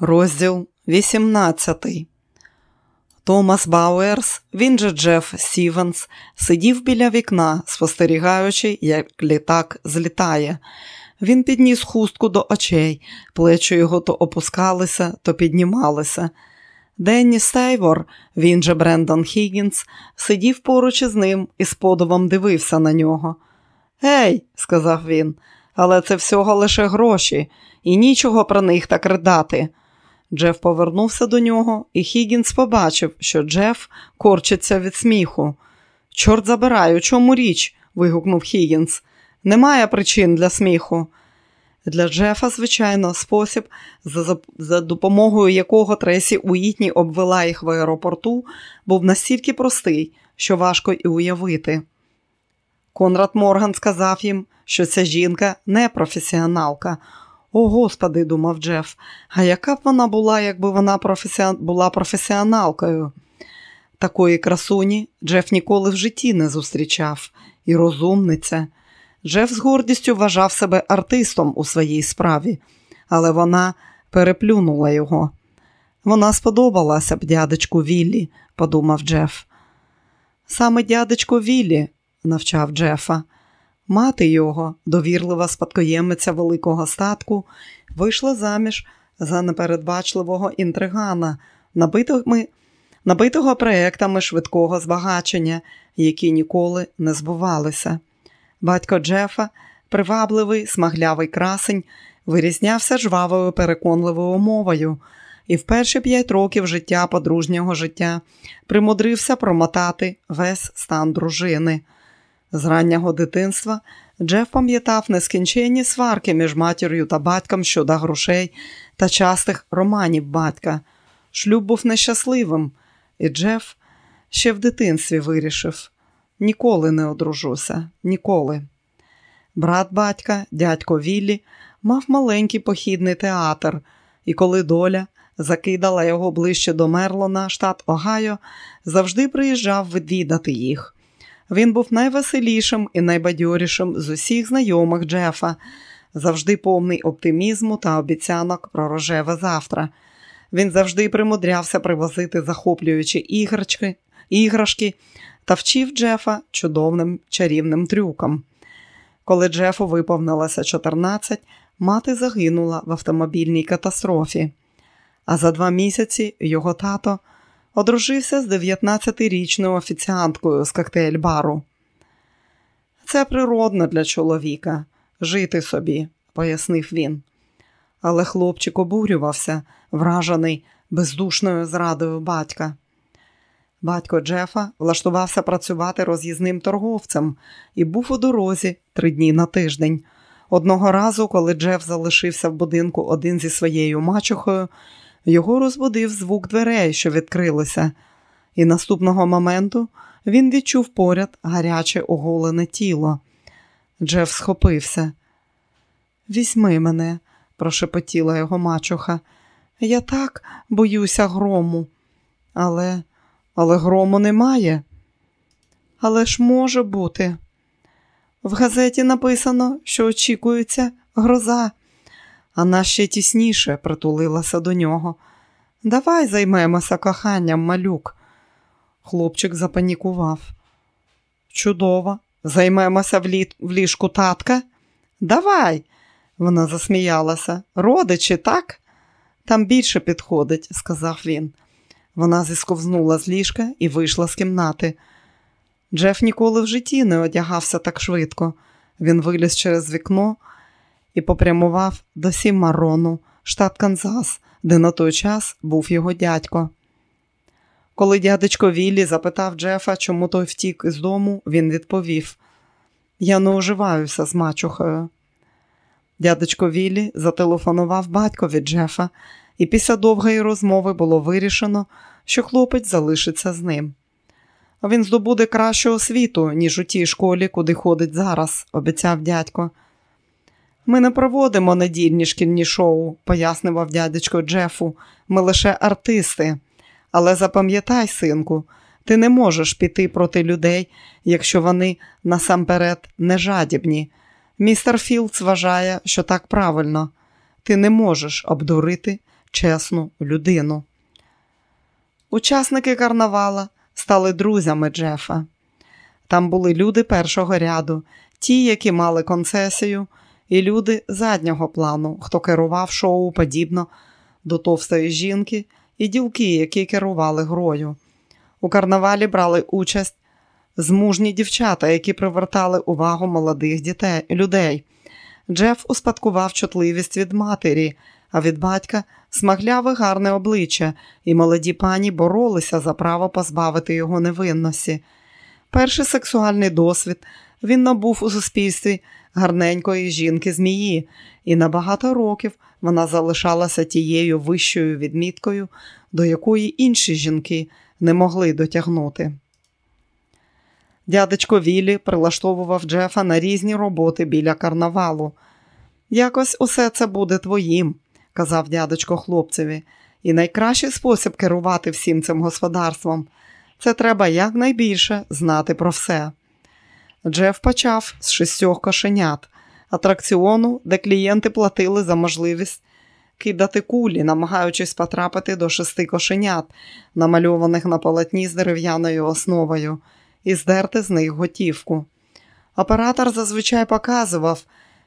Розділ 18 Томас Бауерс, він же Джеф Стівенс, сидів біля вікна, спостерігаючи, як літак злітає. Він підніс хустку до очей, плечі його то опускалися, то піднімалися. Денні Стейвор, він же Брендон Хіггінс, сидів поруч із ним і з подивом дивився на нього. Гей, сказав він, але це всього лише гроші, і нічого про них так ридати. Джеф повернувся до нього, і Хіггінс побачив, що Джеф корчиться від сміху. Чорт забирай, у чому річ? вигукнув Хіггінс. Немає причин для сміху. Для Джефа, звичайно, спосіб, за, допомогою якого Тресі Уїтні обвела їх в аеропорту, був настільки простий, що важко і уявити. Конрад Морган сказав їм, що ця жінка не професіоналка. О, господи, думав Джеф, а яка б вона була, якби вона професіон... була професіоналкою? Такої красуні Джеф ніколи в житті не зустрічав і розумниця. Джеф з гордістю вважав себе артистом у своїй справі, але вона переплюнула його. Вона сподобалася б дядечку Віллі, подумав Джеф. Саме дядечко Віллі навчав Джефа. Мати його, довірлива спадкоємиця великого статку, вийшла заміж за непередбачливого інтригана, набитими, набитого проектами швидкого збагачення, які ніколи не збувалися. Батько Джефа, привабливий, смаглявий красень, вирізнявся жвавою переконливою мовою і в перші п'ять років життя подружнього життя примудрився промотати весь стан дружини. З раннього дитинства Джеф пам'ятав нескінченні сварки між матір'ю та батьком щодо грошей та частих романів батька. Шлюб був нещасливим, і Джеф ще в дитинстві вирішив ніколи не одружуся, ніколи. Брат батька, дядько Віллі, мав маленький похідний театр, і коли доля закидала його ближче до Мерлона, штат Огайо, завжди приїжджав відвідати їх. Він був найвеселішим і найбадьорішим з усіх знайомих Джефа, завжди повний оптимізму та обіцянок про рожеве завтра. Він завжди примудрявся привозити захоплюючі іграшки, іграшки та вчив Джефа чудовним чарівним трюкам. Коли Джефу виповнилося 14, мати загинула в автомобільній катастрофі, а за два місяці його тато одружився з 19-річною офіціанткою з коктейль-бару. Це природно для чоловіка жити собі, пояснив він. Але хлопчик обурювався, вражений бездушною зрадою батька. Батько Джефа влаштувався працювати роз'їзним торговцем і був у дорозі три дні на тиждень. Одного разу, коли Джеф залишився в будинку один зі своєю мачухою, його розбудив звук дверей, що відкрилися, і наступного моменту він відчув поряд гаряче оголене тіло. Джеф схопився. Візьми мене, прошепотіла його мачуха. Я так боюся грому, але але грому немає. Але ж може бути. В газеті написано, що очікується гроза. Вона ще тісніше притулилася до нього. Давай займемося коханням, малюк. Хлопчик запанікував. Чудово, займемося в, лі... в ліжку татка. Давай, вона засміялася. Родичі, так? Там більше підходить, сказав він. Вона зісковзнула з ліжка і вийшла з кімнати. Джеф ніколи в житті не одягався так швидко. Він виліз через вікно і попрямував до Сімарону, штат Канзас, де на той час був його дядько. Коли дядечко Віллі запитав Джефа, чому той втік із дому, він відповів: Я не уживаюся з мачухою. Дядечко Віллі зателефонував батькові Джефа, і після довгої розмови було вирішено, що хлопець залишиться з ним. Він здобуде кращу освіту, ніж у тій школі, куди ходить зараз, обіцяв дядько. Ми не проводимо недільні шкільні шоу, пояснював дядечко Джефу. Ми лише артисти. Але запам'ятай, синку, ти не можеш піти проти людей, якщо вони насамперед не жадібні. Містер Філдс вважає, що так правильно. Ти не можеш обдурити чесну людину. Учасники карнавала стали друзями Джефа. Там були люди першого ряду, ті, які мали концесію, і люди заднього плану, хто керував шоу подібно до товстої жінки, і ділки, які керували грою. У карнавалі брали участь змужні дівчата, які привертали увагу молодих дітей, людей. Джеф успадкував чутливість від матері, а від батька смагляве гарне обличчя, і молоді пані боролися за право позбавити його невинності. Перший сексуальний досвід він набув у суспільстві гарненької жінки змії, і на багато років вона залишалася тією вищою відміткою, до якої інші жінки не могли дотягнути. Дядечко Віллі прилаштовував Джефа на різні роботи біля карнавалу. Якось усе це буде твоїм, казав дядечко хлопцеві, і найкращий спосіб керувати всім цим господарством це треба якнайбільше знати про все. Джеф почав з шістьох кошенят, атракціону, де клієнти платили за можливість кидати кулі, намагаючись потрапити до шести кошенят, намальованих на полотні з дерев'яною основою, і здерти з них готівку. Оператор зазвичай показував,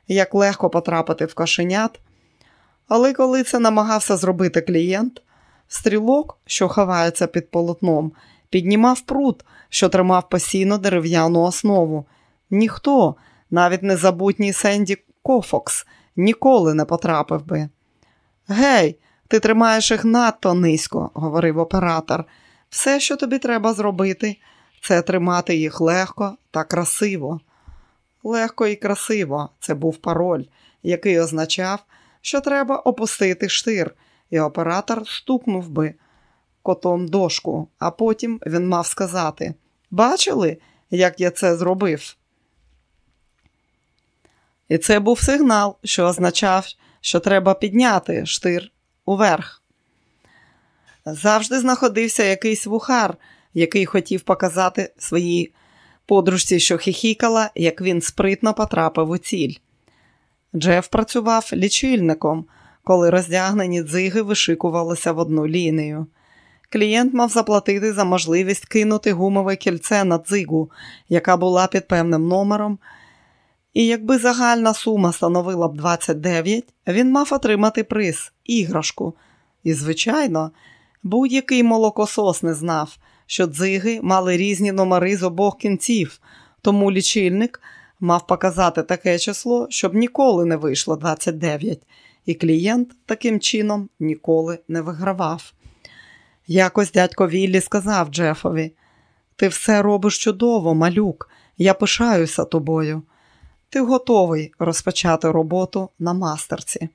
як легко потрапити в кошенят, але коли це намагався зробити клієнт, стрілок, що ховається під полотном, піднімав прут, що тримав постійно дерев'яну основу. Ніхто, навіть незабутній Сенді Кофокс, ніколи не потрапив би. Гей, ти тримаєш їх надто низько, говорив оператор. Все, що тобі треба зробити, це тримати їх легко та красиво. Легко і красиво це був пароль, який означав, що треба опустити штир, і оператор стукнув би котом дошку, а потім він мав сказати: Бачили, як я це зробив? І це був сигнал, що означав, що треба підняти штир уверх. Завжди знаходився якийсь вухар, який хотів показати своїй подружці, що хихікала, як він спритно потрапив у ціль. Джеф працював лічильником, коли роздягнені дзиги вишикувалися в одну лінію. Клієнт мав заплатити за можливість кинути гумове кільце на дзигу, яка була під певним номером. І якби загальна сума становила б 29, він мав отримати приз іграшку. І, звичайно, будь-який молокосос не знав, що дзиги мали різні номери з обох кінців, тому лічильник мав показати таке число, щоб ніколи не вийшло 29, і клієнт таким чином ніколи не вигравав. Якось дядько Віллі сказав Джефові: Ти все робиш чудово, малюк, я пишаюся тобою. Ти готовий розпочати роботу на мастерці.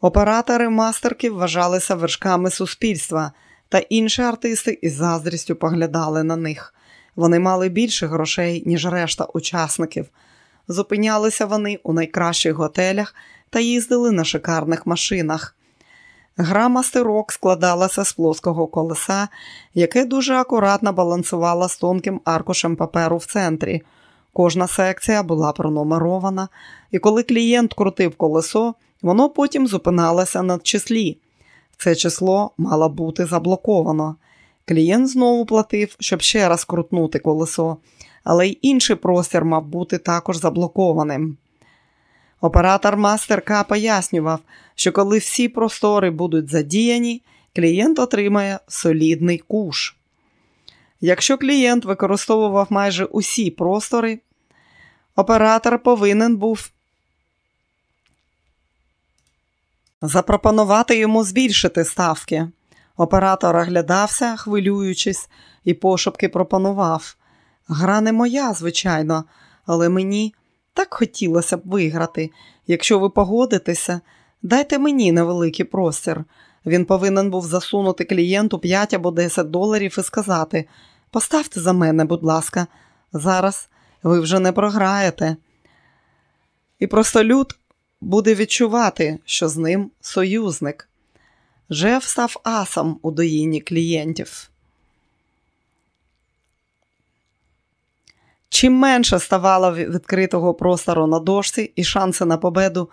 Оператори мастерки вважалися вершками суспільства, та інші артисти із заздрістю поглядали на них. Вони мали більше грошей, ніж решта учасників. Зупинялися вони у найкращих готелях та їздили на шикарних машинах. Гра мастерок складалася з плоского колеса, яке дуже акуратно балансувало з тонким аркушем паперу в центрі. Кожна секція була пронумерована, і коли клієнт крутив колесо, воно потім зупиналося на числі. Це число мало бути заблоковано. Клієнт знову платив, щоб ще раз крутнути колесо, але й інший простір мав бути також заблокованим. Оператор Мастер пояснював, що коли всі простори будуть задіяні, клієнт отримає солідний куш. Якщо клієнт використовував майже усі простори, оператор повинен був запропонувати йому збільшити ставки. Оператор оглядався, хвилюючись, і пошепки пропонував. Гра не моя, звичайно, але мені так хотілося б виграти. Якщо ви погодитеся, дайте мені невеликий простір. Він повинен був засунути клієнту 5 або 10 доларів і сказати: Поставте за мене, будь ласка, зараз ви вже не програєте. І просто люд буде відчувати, що з ним союзник. Жеф став асом у доїнні клієнтів. Чим менше ставало відкритого простору на дошці і шанси на победу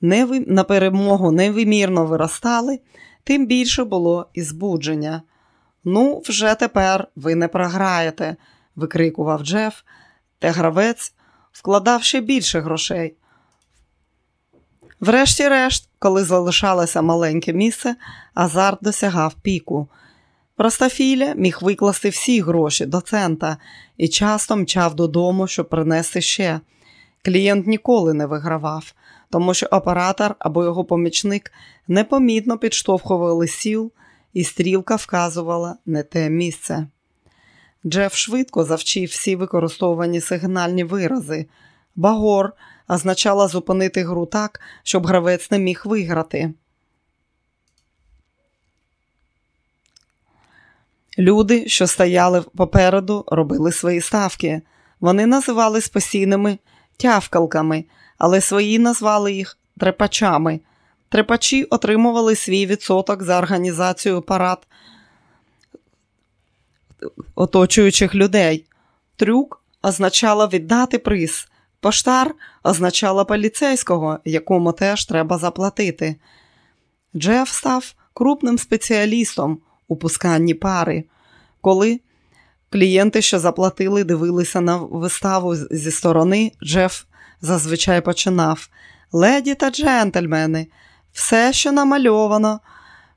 на перемогу невимірно виростали, тим більше було і збудження. Ну, вже тепер ви не програєте, викрикував Джеф, та гравець вкладав ще більше грошей. Врешті-решт, коли залишалося маленьке місце, азарт досягав піку. Простофіля міг викласти всі гроші до цента і часто мчав додому, щоб принести ще. Клієнт ніколи не вигравав, тому що оператор або його помічник непомітно підштовхували сіл, і стрілка вказувала не те місце. Джеф швидко завчив всі використовані сигнальні вирази. Багор означала зупинити гру так, щоб гравець не міг виграти. Люди, що стояли попереду, робили свої ставки. Вони називались постійними тявкалками, але свої назвали їх трепачами. Трепачі отримували свій відсоток за організацію парад оточуючих людей. Трюк означало віддати приз. Поштар означало поліцейського, якому теж треба заплатити. Джеф став крупним спеціалістом у пусканні пари. Коли клієнти, що заплатили, дивилися на виставу зі сторони, Джеф зазвичай починав Леді та джентльмени, все, що намальовано,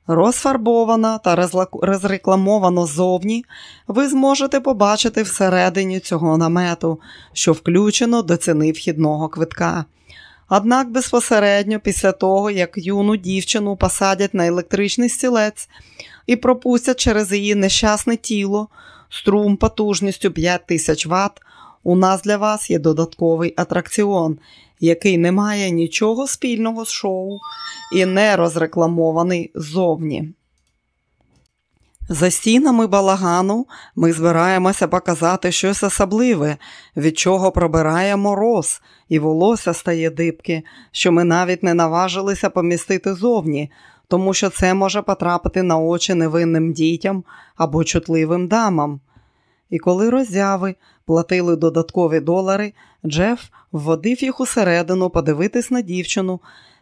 розфарбовано та розрекламовано ззовні, ви зможете побачити всередині цього намету, що включено до ціни вхідного квитка. Однак безпосередньо після того, як юну дівчину посадять на електричний стілець і пропустять через її нещасне тіло струм потужністю 5000 Вт, у нас для вас є додатковий атракціон, який не має нічого спільного з шоу і не розрекламований ззовні. За стінами балагану ми збираємося показати щось особливе, від чого пробирає мороз, і волосся стає дибки, що ми навіть не наважилися помістити зовні, тому що це може потрапити на очі невинним дітям або чутливим дамам. І коли роззяви платили додаткові долари, Джеф вводив їх усередину подивитись на дівчину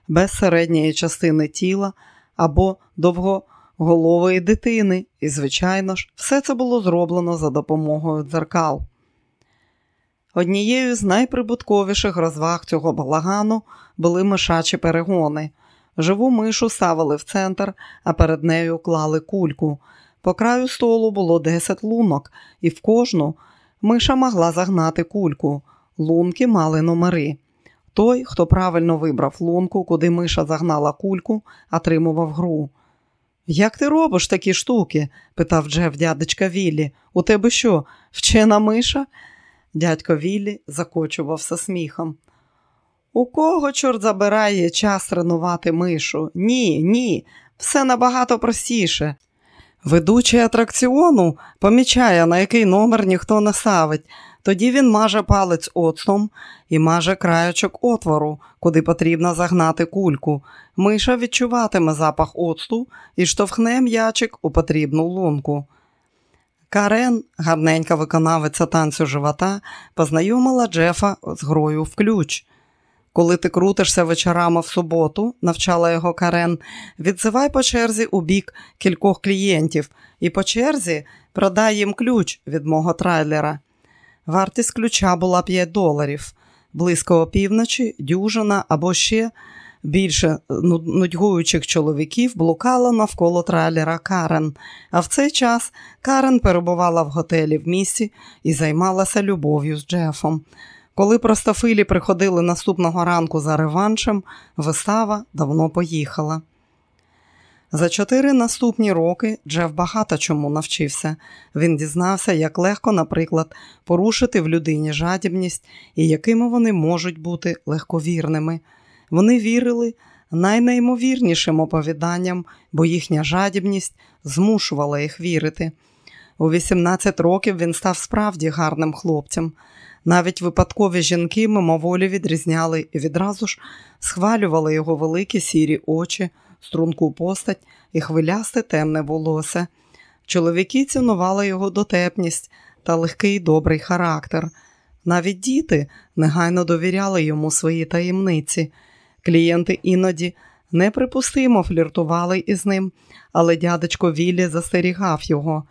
без середньої частини тіла або довгоголової дитини, і, звичайно ж, все це було зроблено за допомогою дзеркал. Однією з найприбутковіших розваг цього балагану були мишачі перегони. Живу мишу ставили в центр, а перед нею клали кульку. По краю столу було 10 лунок, і в кожну миша могла загнати кульку. Лунки мали номери. Той, хто правильно вибрав лунку, куди миша загнала кульку, отримував гру. Як ти робиш такі штуки? питав Джеф дядечка Віллі. У тебе що, вчена миша? Дядько Віллі закочувався сміхом. У кого, чорт забирає час тренувати мишу? Ні, ні, все набагато простіше. Ведучий атракціону помічає, на який номер ніхто не ставить. Тоді він маже палець оцтом і маже краючок отвору, куди потрібно загнати кульку. Миша відчуватиме запах оцту і штовхне м'ячик у потрібну лунку. Карен, гарненька виконавиця танцю живота, познайомила Джефа з грою в ключ. Коли ти крутишся вечорами в суботу, навчала його Карен, відзивай по черзі у бік кількох клієнтів і по черзі продай їм ключ від мого трайлера. Вартість ключа була 5 доларів. Близько опівночі, дюжина або ще більше нудьгуючих чоловіків блукало навколо трейлера Карен. А в цей час Карен перебувала в готелі в місті і займалася любов'ю з Джефом. Коли простофилі приходили наступного ранку за реваншем, вистава давно поїхала. За чотири наступні роки Джеф багато чому навчився. Він дізнався, як легко, наприклад, порушити в людині жадібність і якими вони можуть бути легковірними. Вони вірили найнеймовірнішим оповіданням, бо їхня жадібність змушувала їх вірити. У 18 років він став справді гарним хлопцем. Навіть випадкові жінки мимоволі відрізняли і відразу ж схвалювали його великі сірі очі струнку постать і хвилясте темне волосся. Чоловіки цінували його дотепність та легкий добрий характер. Навіть діти негайно довіряли йому свої таємниці. Клієнти іноді неприпустимо фліртували із ним, але дядечко Віллі застерігав його.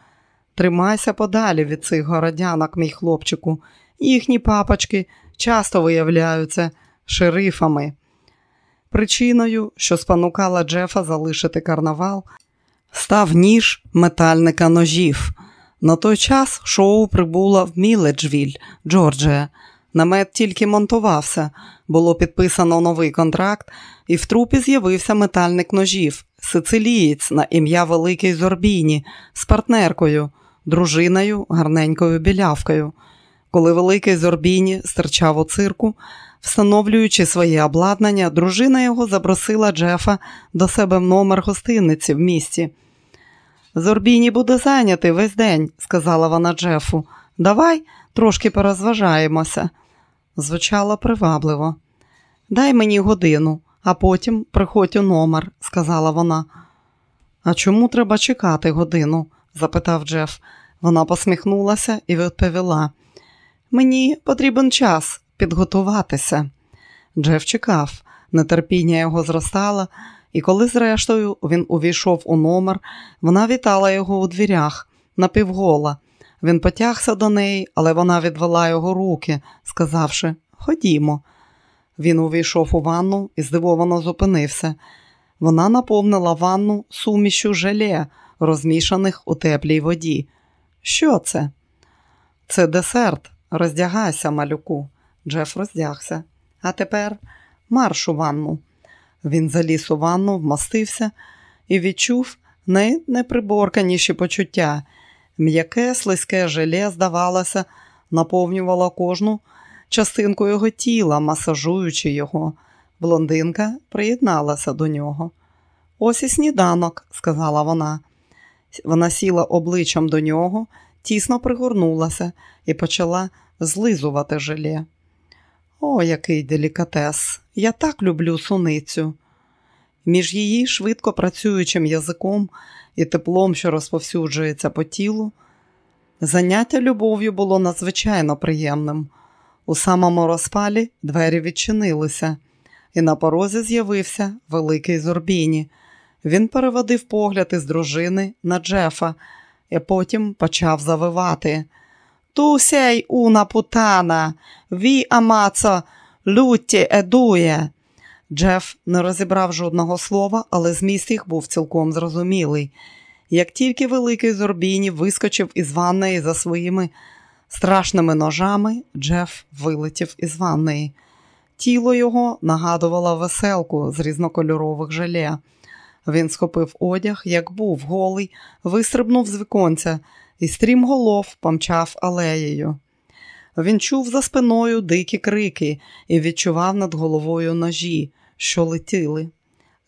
Тримайся подалі від цих городянок, мій хлопчику. Їхні папочки часто виявляються шерифами. Причиною, що спонукала Джефа залишити карнавал, став ніж метальника ножів. На той час шоу прибуло в Міледжвіль, Джорджія. Намет тільки монтувався, було підписано новий контракт, і в трупі з'явився метальник ножів, сицилієць на ім'я Великий Зорбіні з партнеркою, дружиною, гарненькою білявкою. Коли Великий Зорбіні стирчав у цирку, встановлюючи своє обладнання, дружина його запросила Джефа до себе в номер гостиниці в місті. Зорбіні буде зайнятий весь день, сказала вона Джефу. Давай трошки порозважаємося. Звучало привабливо. Дай мені годину, а потім приходь у номер, сказала вона. А чому треба чекати годину? запитав Джеф. Вона посміхнулася і відповіла. Мені потрібен час підготуватися. Джеф чекав, нетерпіння його зростало, і коли, зрештою, він увійшов у номер, вона вітала його у двірях напівгола. Він потягся до неї, але вона відвела його руки, сказавши Ходімо. Він увійшов у ванну і здивовано зупинився. Вона наповнила ванну сумішю желе, розмішаних у теплій воді. Що це? Це десерт. Роздягайся, малюку. Джеф роздягся. А тепер марш у ванну. Він заліз у ванну, вмостився і відчув найнеприборканіші почуття. М'яке, слизьке желе, здавалося, наповнювало кожну частинку його тіла, масажуючи його. Блондинка приєдналася до нього. Ось і сніданок, сказала вона. Вона сіла обличчям до нього, тісно пригорнулася і почала злизувати желе. О, який делікатес! Я так люблю суницю. Між її швидко працюючим язиком і теплом, що розповсюджується по тілу, заняття любов'ю було надзвичайно приємним. У самому розпалі двері відчинилися, і на порозі з'явився великий Зорбіні. Він переводив погляд із дружини на Джефа і потім почав завивати. Ту сей уна путана, ві амацо, лютті едує. Джеф не розібрав жодного слова, але зміст їх був цілком зрозумілий. Як тільки великий Зорбіні вискочив із ванної за своїми страшними ножами, Джеф вилетів із ванної. Тіло його нагадувало веселку з різнокольорових желе. Він схопив одяг, як був голий, вистрибнув з віконця і стрімголов помчав алеєю. Він чув за спиною дикі крики і відчував над головою ножі, що летіли.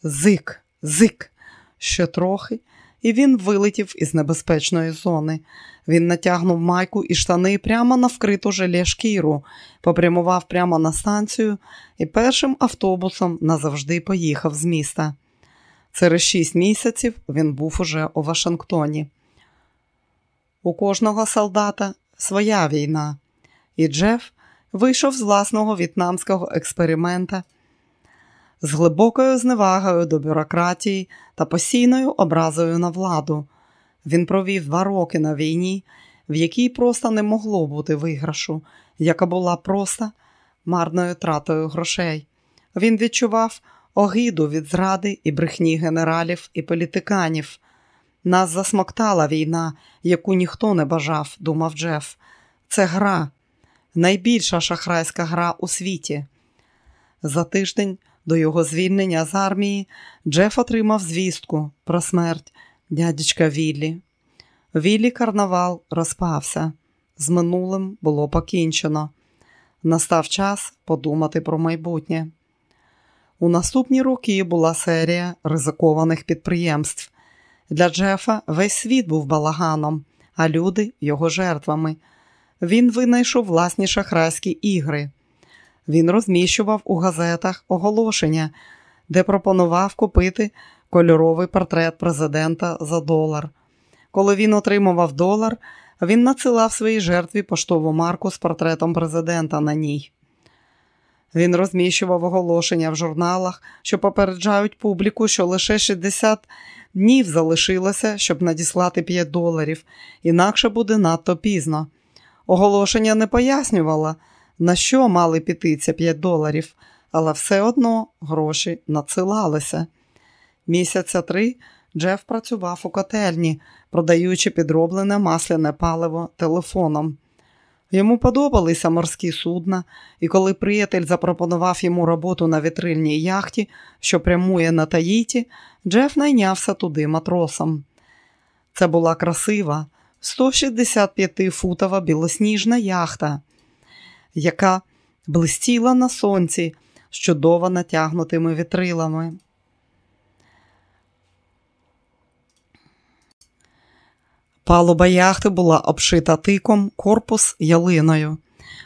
Зик, зик, ще трохи, і він вилетів із небезпечної зони. Він натягнув майку і штани прямо на вкриту желе шкіру, попрямував прямо на станцію і першим автобусом назавжди поїхав з міста. Через шість місяців він був уже у Вашингтоні. У кожного солдата своя війна, і Джеф вийшов з власного в'єтнамського експеримента з глибокою зневагою до бюрократії та постійною образою на владу. Він провів два роки на війні, в якій просто не могло бути виграшу, яка була просто марною тратою грошей. Він відчував огиду від зради і брехні генералів і політиканів. Нас засмоктала війна, яку ніхто не бажав, думав Джеф. Це гра, найбільша шахрайська гра у світі. За тиждень до його звільнення з армії Джеф отримав звістку про смерть дядечка Віллі. Віллі карнавал розпався. З минулим було покінчено. Настав час подумати про майбутнє. У наступні роки була серія ризикованих підприємств. Для Джефа весь світ був балаганом, а люди його жертвами. Він винайшов власні шахрайські ігри. Він розміщував у газетах оголошення, де пропонував купити кольоровий портрет президента за долар. Коли він отримував долар, він надсилав своїй жертві поштову марку з портретом президента на ній. Він розміщував оголошення в журналах, що попереджають публіку, що лише 60 днів залишилося, щоб надіслати 5 доларів, інакше буде надто пізно. Оголошення не пояснювало, на що мали піти ці 5 доларів, але все одно гроші надсилалися. Місяця три Джеф працював у котельні, продаючи підроблене масляне паливо телефоном. Йому подобалися морські судна, і коли приятель запропонував йому роботу на вітрильній яхті, що прямує на Таїті, Джеф найнявся туди матросом. Це була красива, 165-футова білосніжна яхта, яка блистіла на сонці з чудово натягнутими вітрилами. Палуба яхти була обшита тиком, корпус ялиною.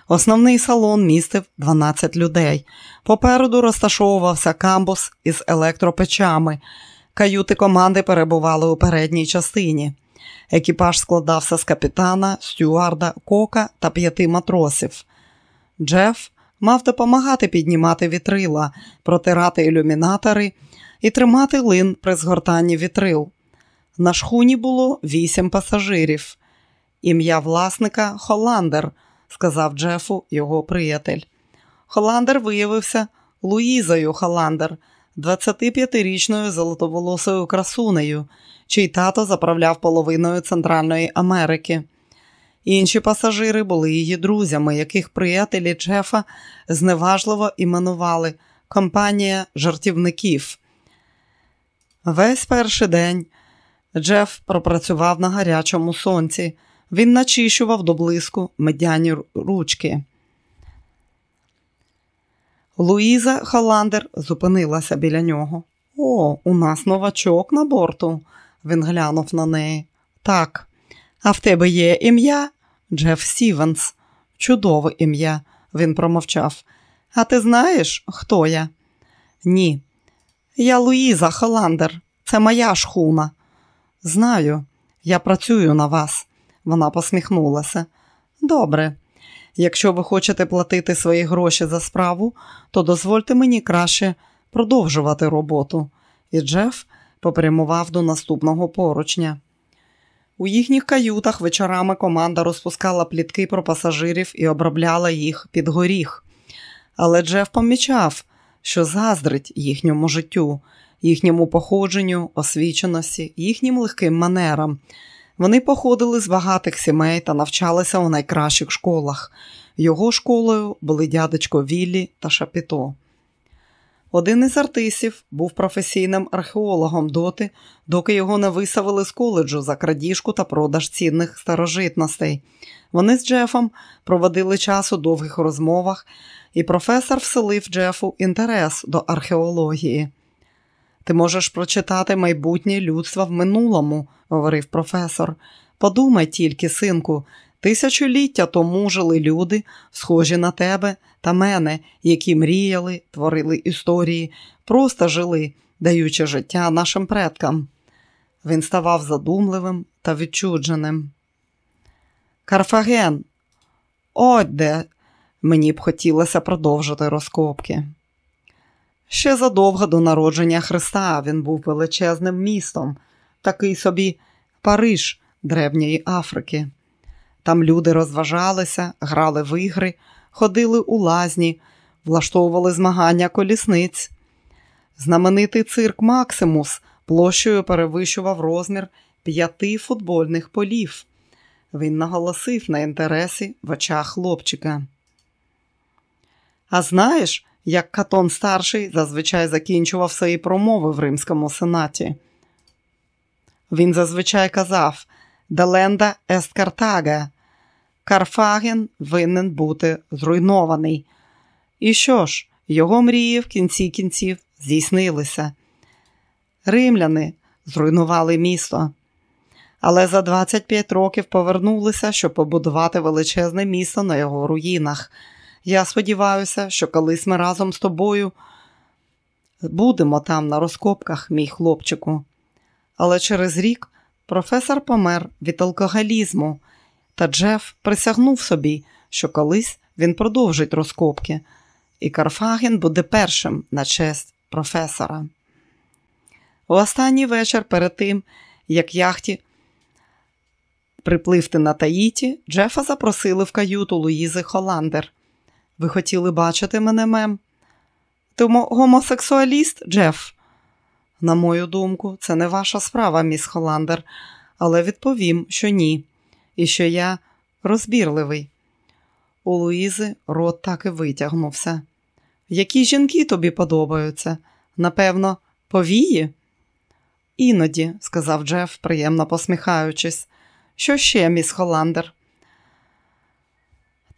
Основний салон містив 12 людей. Попереду розташовувався камбус із електропечами. Каюти команди перебували у передній частині. Екіпаж складався з капітана, стюарда, кока та п'яти матросів. Джеф мав допомагати піднімати вітрила, протирати ілюмінатори і тримати лин при згортанні вітрил. На шхуні було вісім пасажирів. Ім'я власника Холандер, сказав Джефу його приятель. Холандер виявився Луїзою Холандер, 25-річною золотоволосою красунею, чий тато заправляв половиною Центральної Америки. Інші пасажири були її друзями, яких приятелі Джефа зневажливо іменували компанія жартівників. Весь перший день Джеф пропрацював на гарячому сонці. Він начищував до блиску медяні ручки. Луїза Холандер зупинилася біля нього. О, у нас новачок на борту. Він глянув на неї. Так, а в тебе є ім'я? Джеф Сівенс. Чудове ім'я, він промовчав. А ти знаєш, хто я? Ні. Я Луїза Холандер. Це моя шхуна. Знаю, я працюю на вас. Вона посміхнулася. Добре. Якщо ви хочете платити свої гроші за справу, то дозвольте мені краще продовжувати роботу. І Джеф попрямував до наступного поручня. У їхніх каютах вечорами команда розпускала плітки про пасажирів і обробляла їх під горіх. Але Джеф помічав, що заздрить їхньому життю, їхньому походженню, освіченості, їхнім легким манерам. Вони походили з багатих сімей та навчалися у найкращих школах. Його школою були дядечко Віллі та Шапіто. Один із артистів був професійним археологом доти, доки його не висавили з коледжу за крадіжку та продаж цінних старожитностей. Вони з Джефом проводили час у довгих розмовах, і професор вселив Джефу інтерес до археології. Ти можеш прочитати майбутнє людства в минулому, говорив професор. Подумай тільки, синку, тисячоліття тому жили люди, схожі на тебе та мене, які мріяли, творили історії, просто жили, даючи життя нашим предкам. Він ставав задумливим та відчудженим. Карфаген, от де мені б хотілося продовжити розкопки. Ще задовго до народження Христа він був величезним містом, такий собі Париж древньої Африки. Там люди розважалися, грали в ігри, ходили у лазні, влаштовували змагання колісниць. Знаменитий цирк Максимус площею перевищував розмір п'яти футбольних полів. Він наголосив на інтересі в очах хлопчика. А знаєш, як Катон старший зазвичай закінчував свої промови в Римському сенаті. Він зазвичай казав Деленда ест Картага. Карфаген винен бути зруйнований. І що ж, його мрії в кінці кінців здійснилися. Римляни зруйнували місто, але за 25 років повернулися, щоб побудувати величезне місто на його руїнах. Я сподіваюся, що колись ми разом з тобою будемо там на розкопках, мій хлопчику. Але через рік професор помер від алкоголізму, та Джеф присягнув собі, що колись він продовжить розкопки. і Карфаген буде першим на честь професора. У останній вечір перед тим, як яхті припливти на Таїті, Джефа запросили в каюту Луїзи Холандер. Ви хотіли бачити мене, мем? Ти гомосексуаліст, Джеф? На мою думку, це не ваша справа, міс Холандер, але відповім, що ні, і що я розбірливий. У Луїзи рот так і витягнувся. Які жінки тобі подобаються? Напевно, повії? Іноді, сказав Джеф, приємно посміхаючись. Що ще, міс Холандер?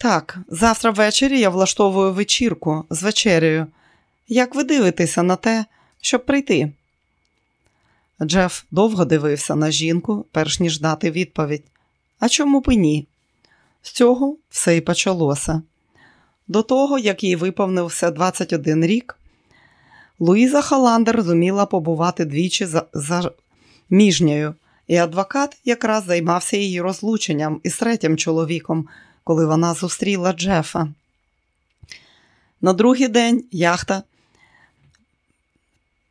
Так, завтра ввечері я влаштовую вечірку з вечерею. Як ви дивитеся на те, щоб прийти? Джеф довго дивився на жінку, перш ніж дати відповідь. А чому б і ні? З цього все і почалося. До того, як їй виповнився 21 рік, Луїза Халандер зуміла побувати двічі за, за міжньою, і адвокат якраз займався її розлученням із третім чоловіком, коли вона зустріла Джефа. На другий день яхта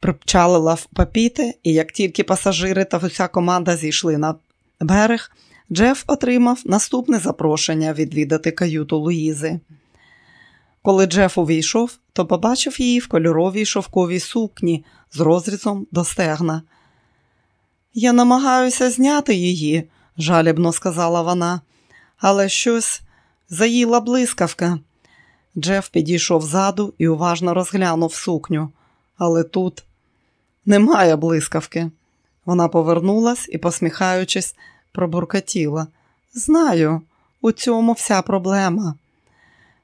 причалила в папіти, і як тільки пасажири та вся команда зійшли на берег, Джеф отримав наступне запрошення відвідати каюту Луїзи. Коли Джеф увійшов, то побачив її в кольоровій шовковій сукні з розрізом до стегна. Я намагаюся зняти її, жалібно сказала вона, але щось заїла блискавка. Джеф підійшов ззаду і уважно розглянув сукню, але тут немає блискавки. Вона повернулась і, посміхаючись, пробуркотіла. Знаю, у цьому вся проблема.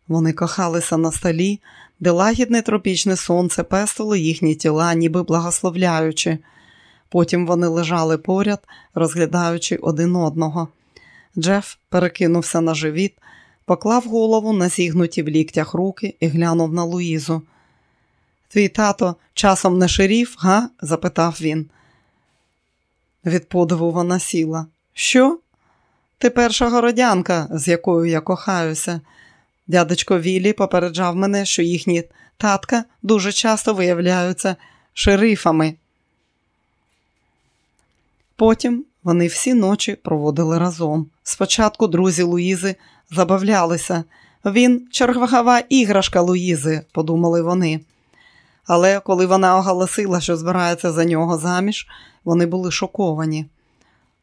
Вони кохалися на столі, де лагідне тропічне сонце пестило їхні тіла, ніби благословляючи. Потім вони лежали поряд, розглядаючи один одного. Джеф перекинувся на живіт, поклав голову на зігнуті в ліктях руки і глянув на Луїзу. Твій тато часом не ширів, га? запитав він. Від подиву вона сіла. Що? Ти перша городянка, з якою я кохаюся. Дядечко Віллі попереджав мене, що їхні татка дуже часто виявляються шерифами. Потім вони всі ночі проводили разом. Спочатку друзі Луїзи забавлялися. Він чергова іграшка Луїзи, подумали вони. Але коли вона оголосила, що збирається за нього заміж, вони були шоковані.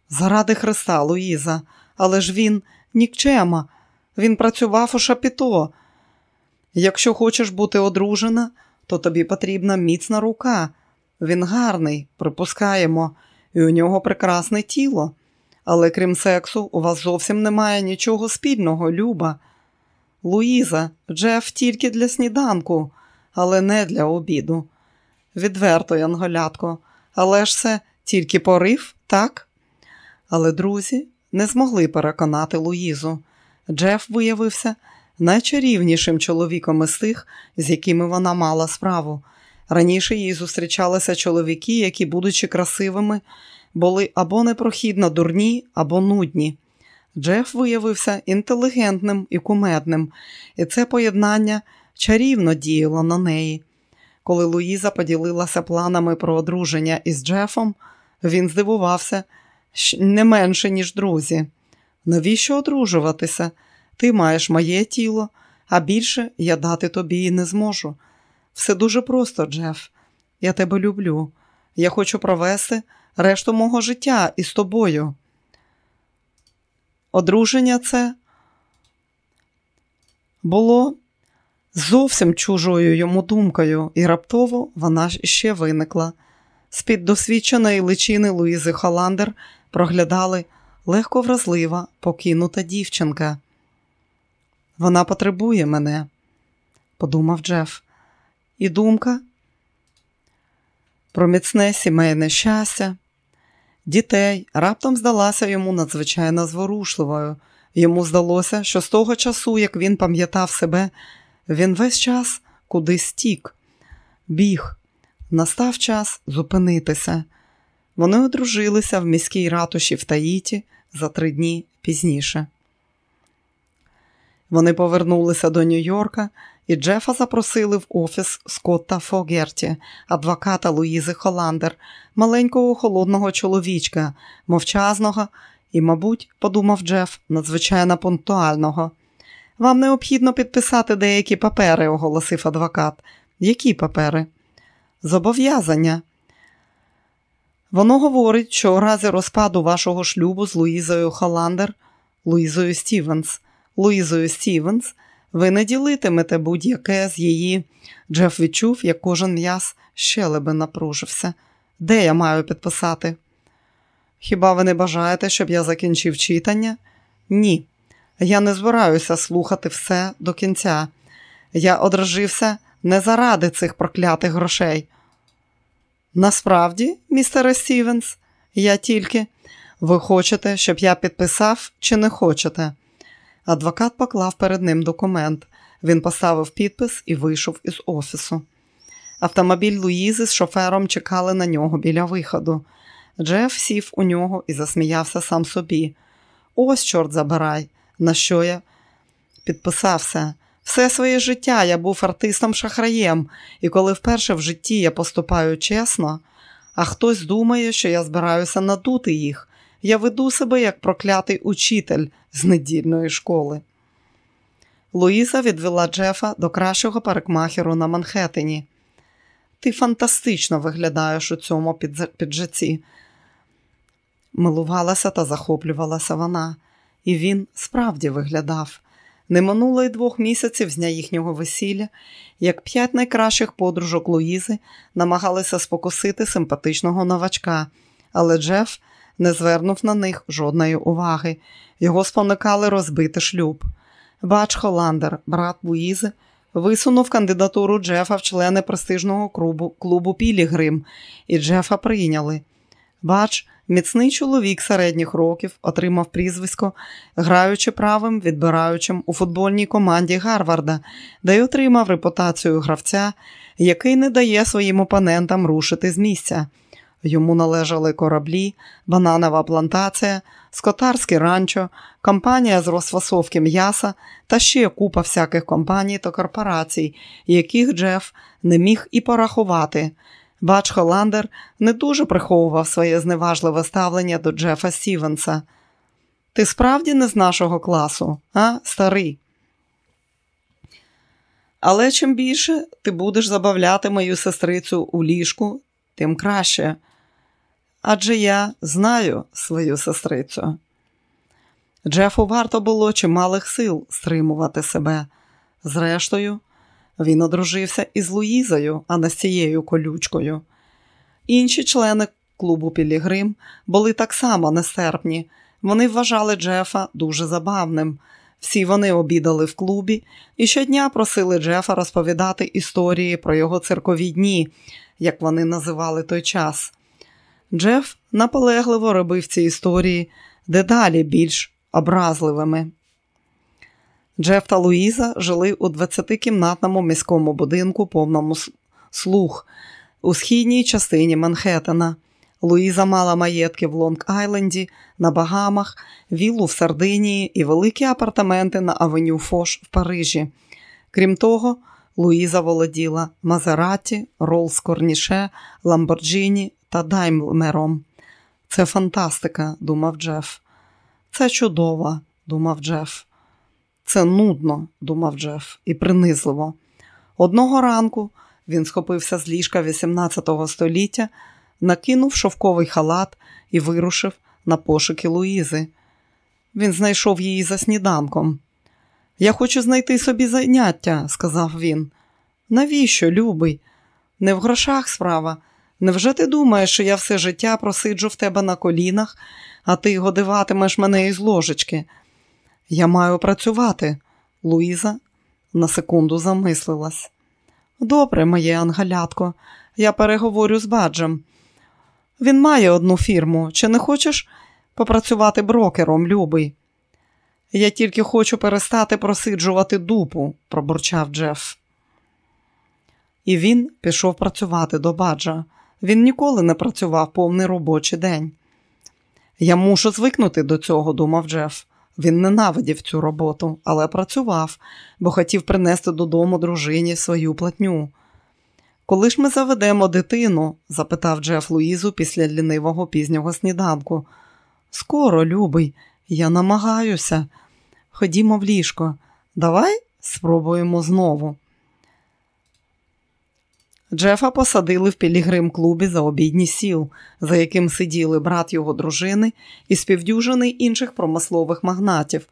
Заради Христа, Луїза, але ж він нікчема, він працював у шапіто. Якщо хочеш бути одружена, то тобі потрібна міцна рука. Він гарний, припускаємо, і у нього прекрасне тіло. Але крім сексу, у вас зовсім немає нічого спільного, Люба. Луїза, Джеф тільки для сніданку, але не для обіду. Відверто, Янголятко, але ж це тільки порив, так? Але друзі не змогли переконати Луїзу. Джеф виявився найчарівнішим чоловіком із тих, з якими вона мала справу. Раніше їй зустрічалися чоловіки, які, будучи красивими, були або непрохідно дурні, або нудні. Джеф виявився інтелігентним і кумедним, і це поєднання чарівно діяло на неї. Коли Луїза поділилася планами про одруження із Джефом, він здивувався не менше, ніж друзі. Навіщо одружуватися? Ти маєш моє тіло, а більше я дати тобі і не зможу. Все дуже просто, Джеф. Я тебе люблю. Я хочу провести решту мого життя із тобою. Одруження це було зовсім чужою йому думкою, і раптово вона ще виникла. З-під досвідченої личини Луїзи Холандер проглядали легко вразлива, покинута дівчинка. Вона потребує мене, подумав Джеф, і думка про міцне сімейне щастя, дітей раптом здалася йому надзвичайно зворушливою. Йому здалося, що з того часу, як він пам'ятав себе, він весь час кудись тік, біг. Настав час зупинитися. Вони одружилися в міській ратуші в Таїті за три дні пізніше. Вони повернулися до Нью-Йорка і Джефа запросили в офіс Скотта Фогерті, адвоката Луїзи Холандер, маленького холодного чоловічка, мовчазного і, мабуть, подумав Джеф, надзвичайно пунктуального. Вам необхідно підписати деякі папери, оголосив адвокат. Які папери? Зобов'язання. Воно говорить, що у разі розпаду вашого шлюбу з Луїзою Холандер, Луїзою Стівенс, Луїзою Стівенс, ви не ділитимете будь-яке з її. Джеф відчув, як кожен м'яз щелеби напружився. Де я маю підписати? Хіба ви не бажаєте, щоб я закінчив читання? Ні. Я не збираюся слухати все до кінця. Я одружився не заради цих проклятих грошей. Насправді, містере Стівенс, я тільки. Ви хочете, щоб я підписав чи не хочете? Адвокат поклав перед ним документ. Він поставив підпис і вийшов із офісу. Автомобіль Луїзи з шофером чекали на нього біля виходу. Джеф сів у нього і засміявся сам собі. Ось, чорт забирай, на що я підписався. Все своє життя я був артистом-шахраєм, і коли вперше в житті я поступаю чесно, а хтось думає, що я збираюся надути їх, я веду себе як проклятий учитель з недільної школи. Луїза відвела Джефа до кращого парикмахеру на Манхеттені. Ти фантастично виглядаєш у цьому піджаці. Милувалася та захоплювалася вона, і він справді виглядав. Не минуло й двох місяців з дня їхнього весілля, як п'ять найкращих подружок Луїзи намагалися спокусити симпатичного новачка, але Джеф не звернув на них жодної уваги. Його споникали розбити шлюб. Бач Холандер, брат Луїзи, висунув кандидатуру Джефа в члени престижного клубу, клубу Пілігрим, і Джефа прийняли. Бач, міцний чоловік середніх років отримав прізвисько, граючи правим відбираючим у футбольній команді Гарварда, де й отримав репутацію гравця, який не дає своїм опонентам рушити з місця. Йому належали кораблі, бананова плантація, скотарське ранчо, компанія з розфасовки м'яса та ще купа всяких компаній та корпорацій, яких Джеф не міг і порахувати. Бач Холандер не дуже приховував своє зневажливе ставлення до Джефа Стівенса. Ти справді не з нашого класу, а старий? Але чим більше ти будеш забавляти мою сестрицю у ліжку, тим краще адже я знаю свою сестрицю. Джефу варто було чималих сил стримувати себе. Зрештою, він одружився із Луїзою, а не з цією колючкою. Інші члени клубу Пілігрим були так само нестерпні. Вони вважали Джефа дуже забавним. Всі вони обідали в клубі і щодня просили Джефа розповідати історії про його циркові дні, як вони називали той час. Джеф наполегливо робив ці історії дедалі більш образливими. Джеф та Луїза жили у 20-кімнатному міському будинку, повному слух у східній частині Манхеттена. Луїза мала маєтки в Лонг-Айленді, на Багамах, віллу в Сардинії і великі апартаменти на Авеню Фош в Парижі. Крім того, Луїза володіла Мазераті, Роллс Корніше, Ламборджіні та Даймлером. Це фантастика, думав Джеф. Це чудово, думав Джеф. Це нудно, думав Джеф, і принизливо. Одного ранку він схопився з ліжка 18 століття, накинув шовковий халат і вирушив на пошуки Луїзи. Він знайшов її за сніданком. Я хочу знайти собі заняття, сказав він. Навіщо, любий? Не в грошах справа. Невже ти думаєш, що я все життя просиджу в тебе на колінах, а ти годиватимеш мене із ложечки? Я маю працювати. Луїза на секунду замислилась. Добре, моє ангалятко, я переговорю з баджем. Він має одну фірму. Чи не хочеш попрацювати брокером, любий? Я тільки хочу перестати просиджувати дупу, пробурчав Джеф. І він пішов працювати до баджа. Він ніколи не працював повний робочий день. Я мушу звикнути до цього, думав Джеф. Він ненавидів цю роботу, але працював, бо хотів принести додому дружині свою платню. Коли ж ми заведемо дитину? запитав Джеф Луїзу після лінивого пізнього сніданку. Скоро, любий, я намагаюся. Ходімо в ліжко. Давай спробуємо знову. Джефа посадили в пілігрим клубі за обідній сіл, за яким сиділи брат його дружини і співдюжини інших промислових магнатів.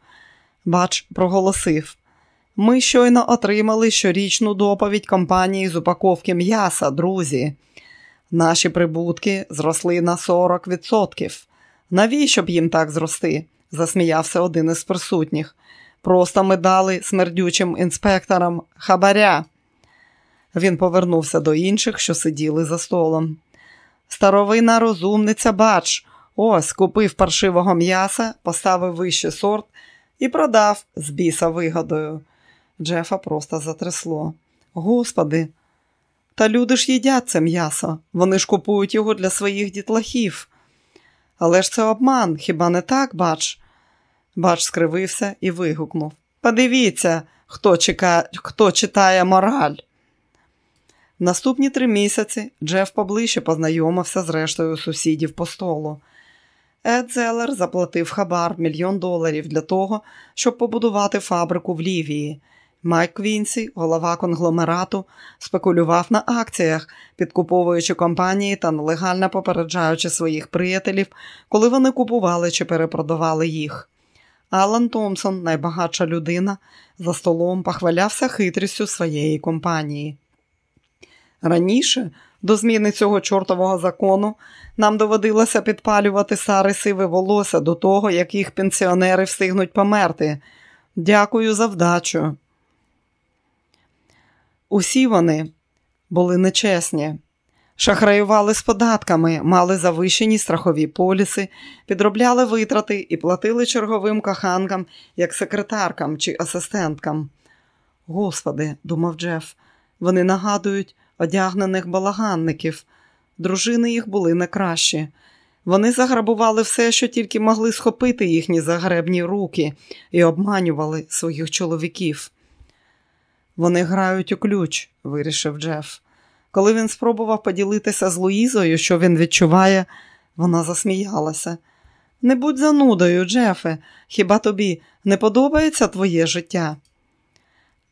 Бач, проголосив ми щойно отримали щорічну доповідь компанії з упаковки м'яса, друзі. Наші прибутки зросли на 40%. Навіщо б їм так зрости? засміявся один із присутніх. Просто ми дали смердючим інспекторам хабаря. Він повернувся до інших, що сиділи за столом. Старовина розумниця, бач, ось купив паршивого м'яса, поставив вищий сорт і продав з біса вигодою. Джефа просто затрясло. Господи, та люди ж їдять це м'ясо, вони ж купують його для своїх дітлахів. Але ж це обман, хіба не так, бач? Бач скривився і вигукнув. Подивіться, хто, чекає, хто читає мораль. Наступні три місяці Джеф поближче познайомився з рештою сусідів по столу. Ед Зелер заплатив хабар мільйон доларів для того, щоб побудувати фабрику в Лівії. Майк Квінсі, голова конгломерату, спекулював на акціях, підкуповуючи компанії та нелегально попереджаючи своїх приятелів, коли вони купували чи перепродавали їх. Алан Томпсон, найбагатша людина, за столом похвалявся хитрістю своєї компанії. Раніше, до зміни цього чортового закону, нам доводилося підпалювати сари сиве волосся до того, як їх пенсіонери встигнуть померти. Дякую за вдачу. Усі вони були нечесні, шахраювали з податками, мали завищені страхові поліси, підробляли витрати і платили черговим коханкам, як секретаркам чи асистенткам. Господи, думав Джеф, вони нагадують одягнених балаганників. Дружини їх були не кращі. Вони заграбували все, що тільки могли схопити їхні загребні руки, і обманювали своїх чоловіків. Вони грають у ключ, вирішив Джеф. Коли він спробував поділитися з Луїзою, що він відчуває, вона засміялася. Не будь занудою, Джефе, хіба тобі не подобається твоє життя?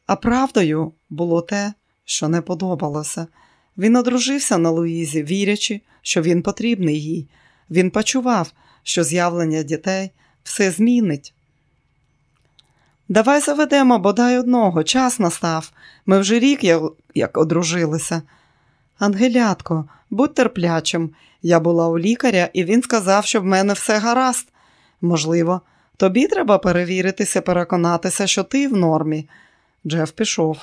А правдою було те, що не подобалося. Він одружився на Луїзі, вірячи, що він потрібний їй. Він почував, що з'явлення дітей все змінить. Давай заведемо бодай одного, час настав. Ми вже рік як одружилися. Ангелятко, будь терплячим. Я була у лікаря, і він сказав, що в мене все гаразд. Можливо, тобі треба перевіритися, переконатися, що ти в нормі. Джеф пішов.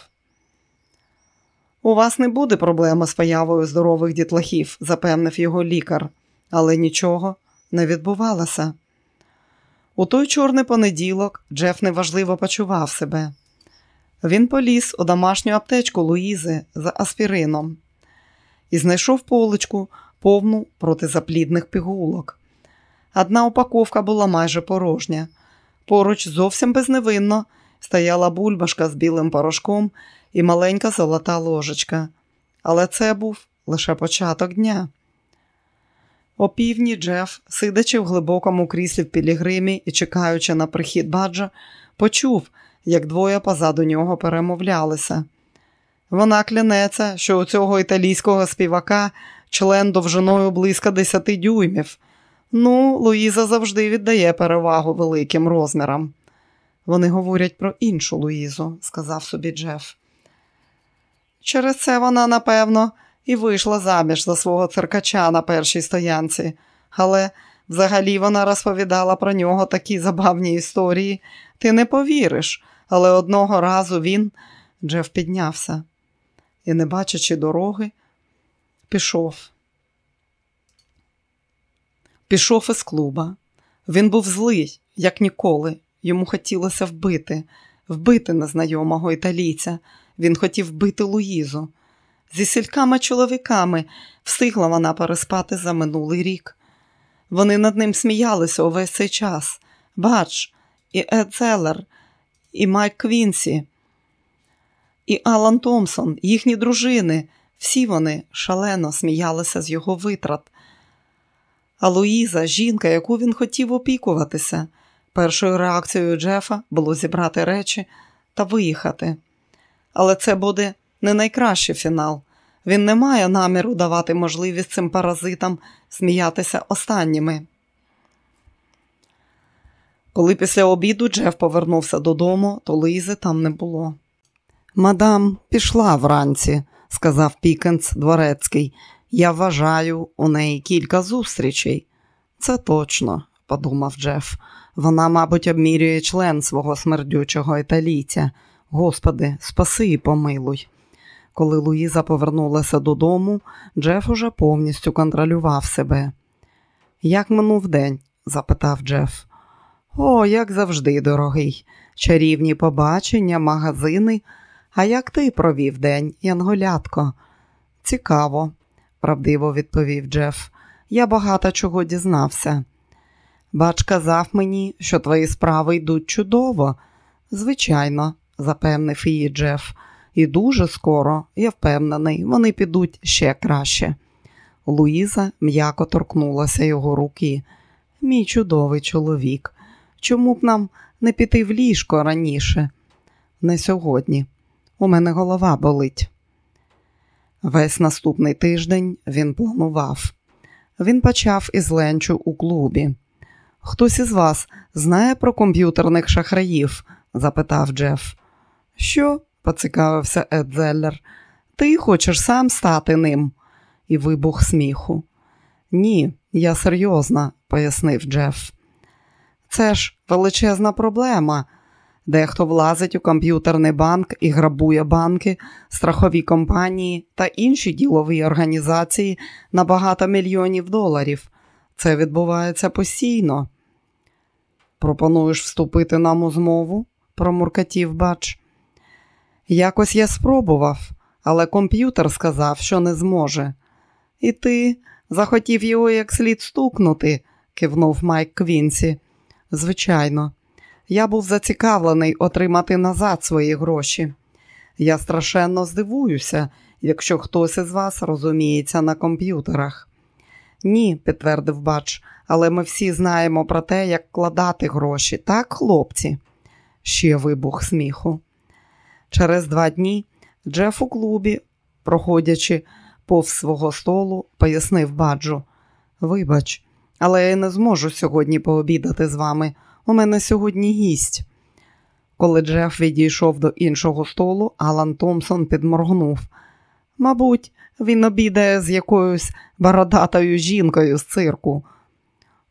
У вас не буде проблеми з появою здорових дітлахів, запевнив його лікар, але нічого не відбувалося. У той чорний понеділок Джеф неважливо почував себе. Він поліз у домашню аптечку Луїзи за аспірином і знайшов поличку повну протизаплідних пігулок. Одна упаковка була майже порожня. Поруч зовсім безневинно стояла бульбашка з білим порошком і маленька золота ложечка. Але це був лише початок дня. О півдні Джеф, сидячи в глибокому кріслі в Пілігримі і чекаючи на прихід баджа, почув, як двоє позаду нього перемовлялися. Вона клянеться, що у цього італійського співака член довжиною близько десяти дюймів. Ну, Луїза завжди віддає перевагу великим розмірам. Вони говорять про іншу Луїзу, сказав собі Джеф. Через це вона, напевно, і вийшла заміж за свого циркача на першій стоянці, але взагалі вона розповідала про нього такі забавні історії. Ти не повіриш, але одного разу він, Джеф піднявся і, не бачачи дороги, пішов. Пішов із клуба. Він був злий, як ніколи. Йому хотілося вбити, вбити незнайомого італійця. Він хотів вбити Луїзу. Зі скількома чоловіками встигла вона переспати за минулий рік. Вони над ним сміялися увесь цей час. Бадж, і Ед Зеллер, і Майк Квінсі, і Алан Томпсон, їхні дружини. Всі вони шалено сміялися з його витрат. А Луїза, жінка, яку він хотів опікуватися. Першою реакцією Джефа було зібрати речі та виїхати. Але це буде не найкращий фінал. Він не має наміру давати можливість цим паразитам сміятися останніми. Коли після обіду Джеф повернувся додому, то Луїзи там не було. Мадам пішла вранці, сказав Пікенс дворецький. Я вважаю, у неї кілька зустрічей. Це точно, подумав Джеф. Вона, мабуть, обмірює член свого смердючого італійця. Господи, спаси і помилуй. Коли Луїза повернулася додому, Джеф уже повністю контролював себе. Як минув день? запитав Джеф. О, як завжди, дорогий. Чарівні побачення, магазини. А як ти провів день, Янголятко? Цікаво, правдиво відповів Джеф. Я багато чого дізнався. Бач, казав мені, що твої справи йдуть чудово. Звичайно, запевнив її Джеф. І дуже скоро, я впевнений, вони підуть ще краще. Луїза м'яко торкнулася його руки. Мій чудовий чоловік. Чому б нам не піти в ліжко раніше? Не сьогодні. У мене голова болить. Весь наступний тиждень він планував. Він почав із ленчу у клубі. Хтось із вас знає про комп'ютерних шахраїв? запитав Джеф. Що? поцікавився Ед Зеллер. Ти хочеш сам стати ним? І вибух сміху. Ні, я серйозно, пояснив Джеф. Це ж величезна проблема. Дехто влазить у комп'ютерний банк і грабує банки, страхові компанії та інші ділові організації на багато мільйонів доларів. Це відбувається постійно. Пропонуєш вступити нам у змову? промуркатів бач. Якось я спробував, але комп'ютер сказав, що не зможе. І ти захотів його як слід стукнути, кивнув Майк Квінсі. Звичайно, я був зацікавлений отримати назад свої гроші. Я страшенно здивуюся, якщо хтось із вас розуміється на комп'ютерах. Ні, підтвердив Бадж, але ми всі знаємо про те, як вкладати гроші, так, хлопці? Ще вибух сміху. Через два дні Джеф у клубі, проходячи повз свого столу, пояснив баджу. Вибач, але я не зможу сьогодні пообідати з вами. У мене сьогодні гість. Коли Джеф відійшов до іншого столу, Алан Томпсон підморгнув. Мабуть, він обідає з якоюсь бородатою жінкою з цирку.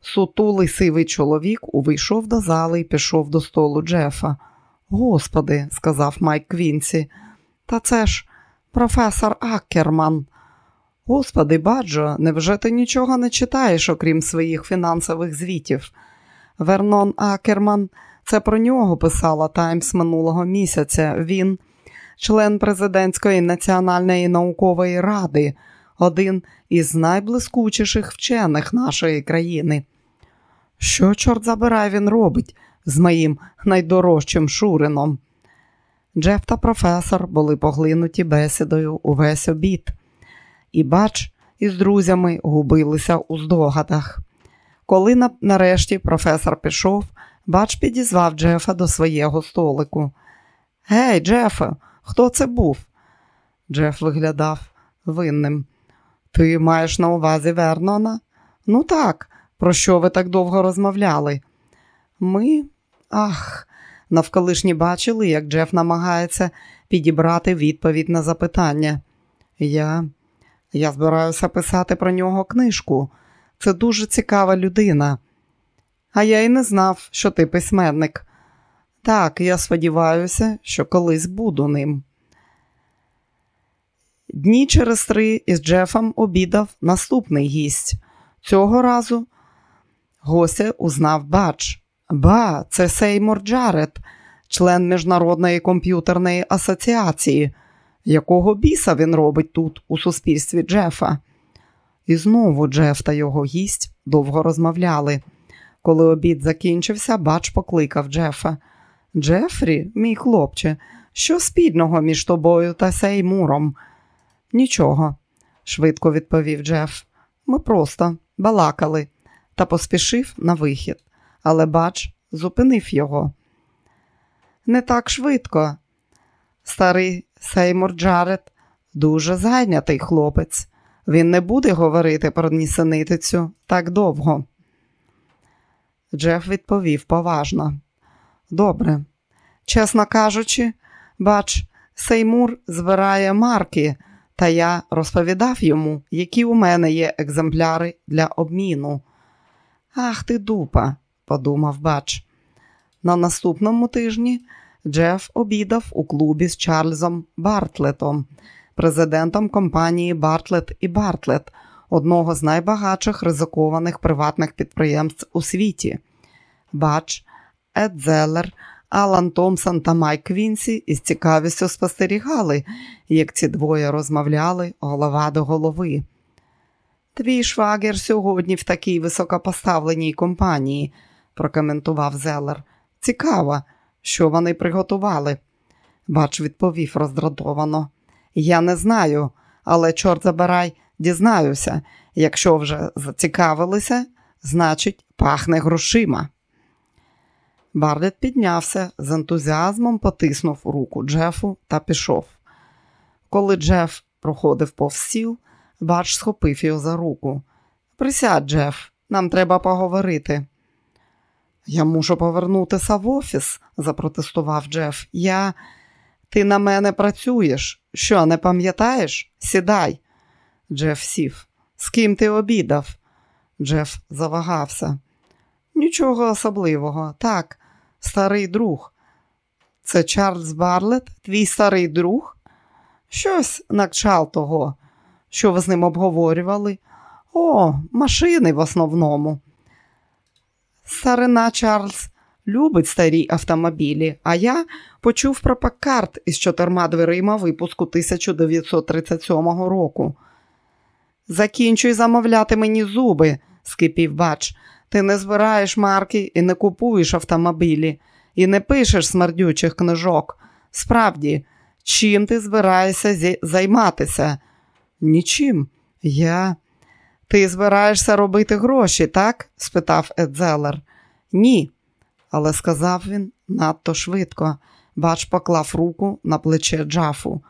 Сутулий сивий чоловік увійшов до зали і пішов до столу Джефа. Господи, сказав Майк Квінсі, та це ж професор Аккерман. Господи, Бадже, невже ти нічого не читаєш, окрім своїх фінансових звітів? Вернон Акерман, це про нього писала Таймс минулого місяця. Він член президентської національної наукової ради, один із найблискучіших вчених нашої країни. Що, чорт забирай, він робить з моїм найдорожчим Шурином? Джеф та професор були поглинуті бесідою увесь обід, і бач, із друзями губилися у здогадах. Коли нарешті професор пішов, бач підізвав Джефа до своєго столику. Гей, Джефе, хто це був? Джеф виглядав винним. Ти маєш на увазі Вернона? Ну так, про що ви так довго розмовляли? Ми. Ах, навколишні бачили, як Джеф намагається підібрати відповідь на запитання. Я Я збираюся писати про нього книжку. Це дуже цікава людина. А я й не знав, що ти письменник. Так, я сподіваюся, що колись буду ним. Дні через три із Джефом обідав наступний гість. Цього разу гостя узнав бач. Ба, це Сеймур Джаред, член Міжнародної комп'ютерної асоціації. Якого біса він робить тут, у суспільстві Джефа? І знову Джеф та його гість довго розмовляли. Коли обід закінчився, бач покликав Джефа. Джефрі, мій хлопче, що спільного між тобою та Сеймуром? Нічого, швидко відповів Джеф. Ми просто балакали та поспішив на вихід, але бач, зупинив його. Не так швидко. Старий Сеймур Джаред дуже зайнятий хлопець. Він не буде говорити про нісенитицю так довго. Джеф відповів поважно. Добре, чесно кажучи, бач, Сеймур збирає марки, та я розповідав йому, які у мене є екземпляри для обміну. Ах ти дупа, подумав бач. На наступному тижні Джеф обідав у клубі з Чарльзом Бартлетом, президентом компанії Бартлет і Бартлет, одного з найбагатших ризикованих приватних підприємств у світі. Бадж, Ед Зеллер, Алан Томпсон та Майк Квінсі із цікавістю спостерігали, як ці двоє розмовляли голова до голови. Твій швагер сьогодні в такій високопоставленій компанії, прокоментував Зелер. Цікаво, що вони приготували. Бадж, відповів роздратовано. Я не знаю, але, чорт забирай, дізнаюся. Якщо вже зацікавилися, значить, пахне грошима. Барлет піднявся, з ентузіазмом потиснув руку Джефу та пішов. Коли Джеф проходив повз сіл, Бач схопив його за руку. Присядь, Джеф, нам треба поговорити. Я мушу повернутися в офіс, запротестував Джеф. Я. Ти на мене працюєш. Що, не пам'ятаєш? Сідай. Джеф сів. З ким ти обідав? Джеф завагався. Нічого особливого. Так, старий друг. Це Чарльз Барлет, твій старий друг? Щось на того. Що ви з ним обговорювали? О, машини в основному. Старина Чарльз любить старі автомобілі, а я почув про паккарт із чотирма дверима випуску 1937 року. Закінчуй замовляти мені зуби, скипів бач. Ти не збираєш марки і не купуєш автомобілі, і не пишеш смердючих книжок. Справді, чим ти збираєшся займатися? Нічим. Я. Ти збираєшся робити гроші, так? спитав Едзелер. Ні, але сказав він надто швидко. Бач поклав руку на плече Джафу.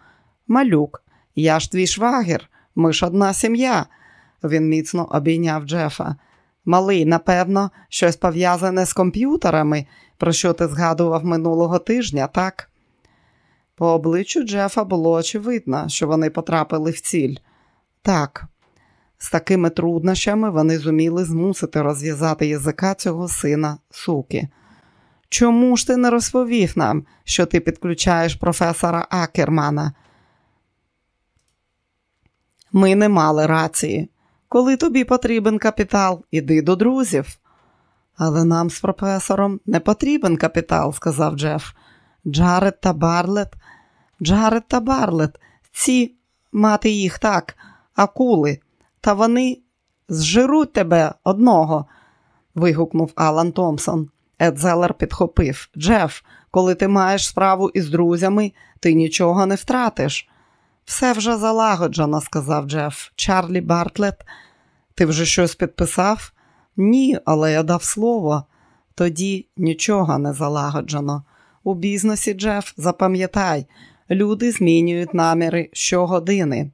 Малюк, я ж твій швагер, ми ж одна сім'я. Він міцно обійняв Джефа. Малий, напевно, щось пов'язане з комп'ютерами, про що ти згадував минулого тижня, так? По обличчю Джефа було очевидно, що вони потрапили в ціль. Так, з такими труднощами вони зуміли змусити розв'язати язика цього сина суки. Чому ж ти не розповів нам, що ти підключаєш професора Акермана? Ми не мали рації. Коли тобі потрібен капітал, іди до друзів. Але нам з професором не потрібен капітал, сказав Джеф. Джаред та Барлет, Джаред та Барлет, ці мати їх так, акули, та вони зжируть тебе одного. вигукнув Алан Томпсон. Едзелер підхопив. Джеф, коли ти маєш справу із друзями, ти нічого не втратиш. Все вже залагоджено, сказав Джеф. Чарлі Бартлет, ти вже щось підписав? Ні, але я дав слово. Тоді нічого не залагоджено. У бізнесі, Джеф, запам'ятай, люди змінюють наміри щогодини.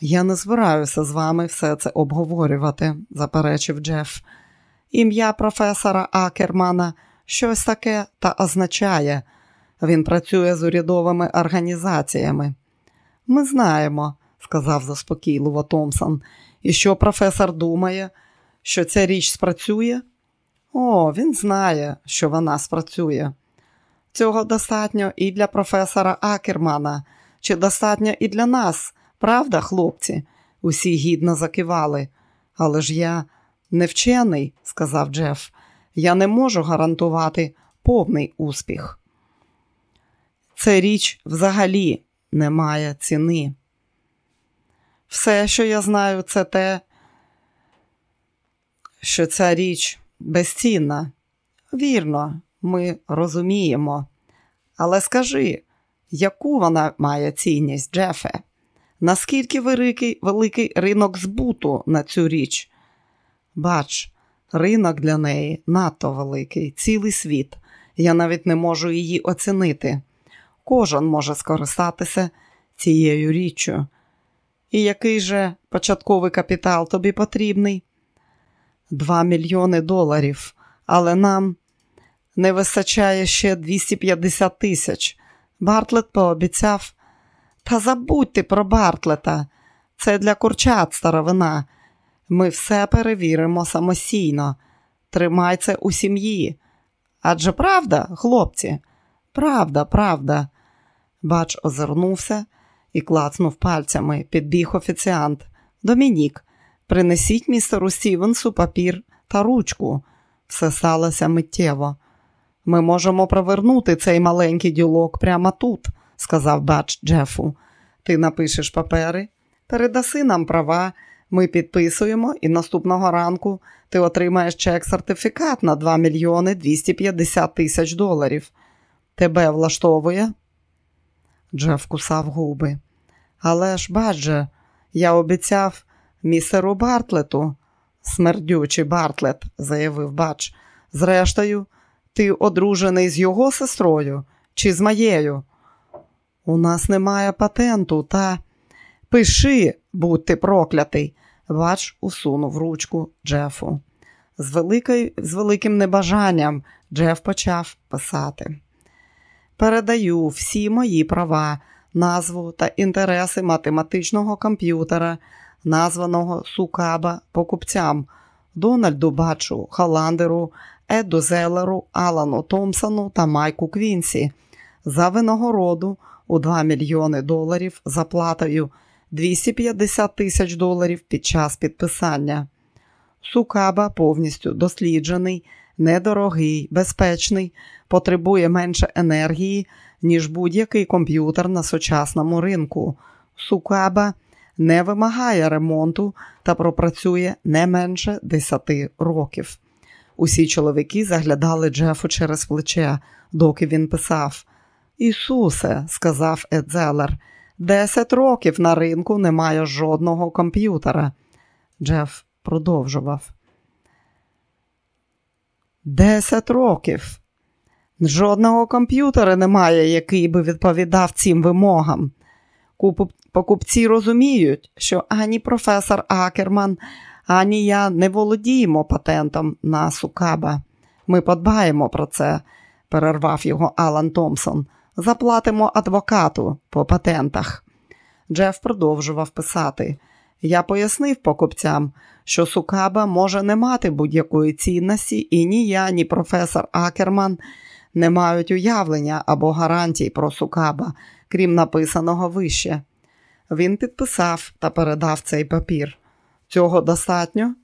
Я не збираюся з вами все це обговорювати, заперечив Джеф. Ім'я професора Акермана щось таке та означає. Він працює з урядовими організаціями. Ми знаємо, сказав заспокійливо Томсон. І що професор думає, що ця річ спрацює? О, він знає, що вона спрацює. Цього достатньо і для професора Акермана, чи достатньо і для нас, правда, хлопці? Усі гідно закивали. Але ж я не вчений, сказав Джеф. Я не можу гарантувати повний успіх. Це річ взагалі не має ціни. Все, що я знаю, це те, що ця річ безцінна. Вірно, ми розуміємо. Але скажи, яку вона має цінність, Джефе? Наскільки великий, великий ринок збуту на цю річ? Бач, ринок для неї надто великий, цілий світ. Я навіть не можу її оцінити. Кожен може скористатися цією річчю. І який же початковий капітал тобі потрібний? Два мільйони доларів, але нам не вистачає ще 250 тисяч. Бартлет пообіцяв. Та забудьте про Бартлета. Це для курчат старовина. Ми все перевіримо самостійно. Тримай це у сім'ї. Адже правда, хлопці? Правда, правда. Бач озирнувся і клацнув пальцями. Підбіг офіціант. Домінік, принесіть містеру Стівенсу папір та ручку. Все сталося миттєво. Ми можемо провернути цей маленький ділок прямо тут, сказав Бач Джефу. Ти напишеш папери, передаси нам права, ми підписуємо, і наступного ранку ти отримаєш чек-сертифікат на 2 мільйони 250 тисяч доларів. Тебе влаштовує? Джеф кусав губи. Але ж, бадже, я обіцяв місеру Бартлету, смердючий Бартлет, заявив бач. Зрештою, ти одружений з його сестрою чи з моєю? У нас немає патенту, та пиши, будь ти проклятий. Бач усунув ручку Джефу. З, великою, з великим небажанням Джеф почав писати. Передаю всі мої права, назву та інтереси математичного комп'ютера, названого Сукаба покупцям Дональду Баджу Халандеру, Еду Зелеру, Алану Томпсону та Майку Квінсі за винагороду у 2 мільйони доларів з оплатою 250 тисяч доларів під час підписання. Сукаба повністю досліджений, недорогий, безпечний, потребує менше енергії, ніж будь-який комп'ютер на сучасному ринку. Сукаба не вимагає ремонту та пропрацює не менше 10 років. Усі чоловіки заглядали Джефу через плече, доки він писав. Ісусе, сказав Едзелер, десять років на ринку немає жодного комп'ютера. Джеф продовжував. Десять років. Жодного комп'ютера немає, який би відповідав цим вимогам. Покупці розуміють, що ані професор Акерман, ані я не володіємо патентом на Сукаба. Ми подбаємо про це, перервав його Алан Томпсон. Заплатимо адвокату по патентах. Джеф продовжував писати. Я пояснив покупцям, що Сукаба може не мати будь-якої цінності, і ні я, ні професор Акерман не мають уявлення або гарантій про Сукаба, крім написаного вище. Він підписав та передав цей папір. Цього достатньо?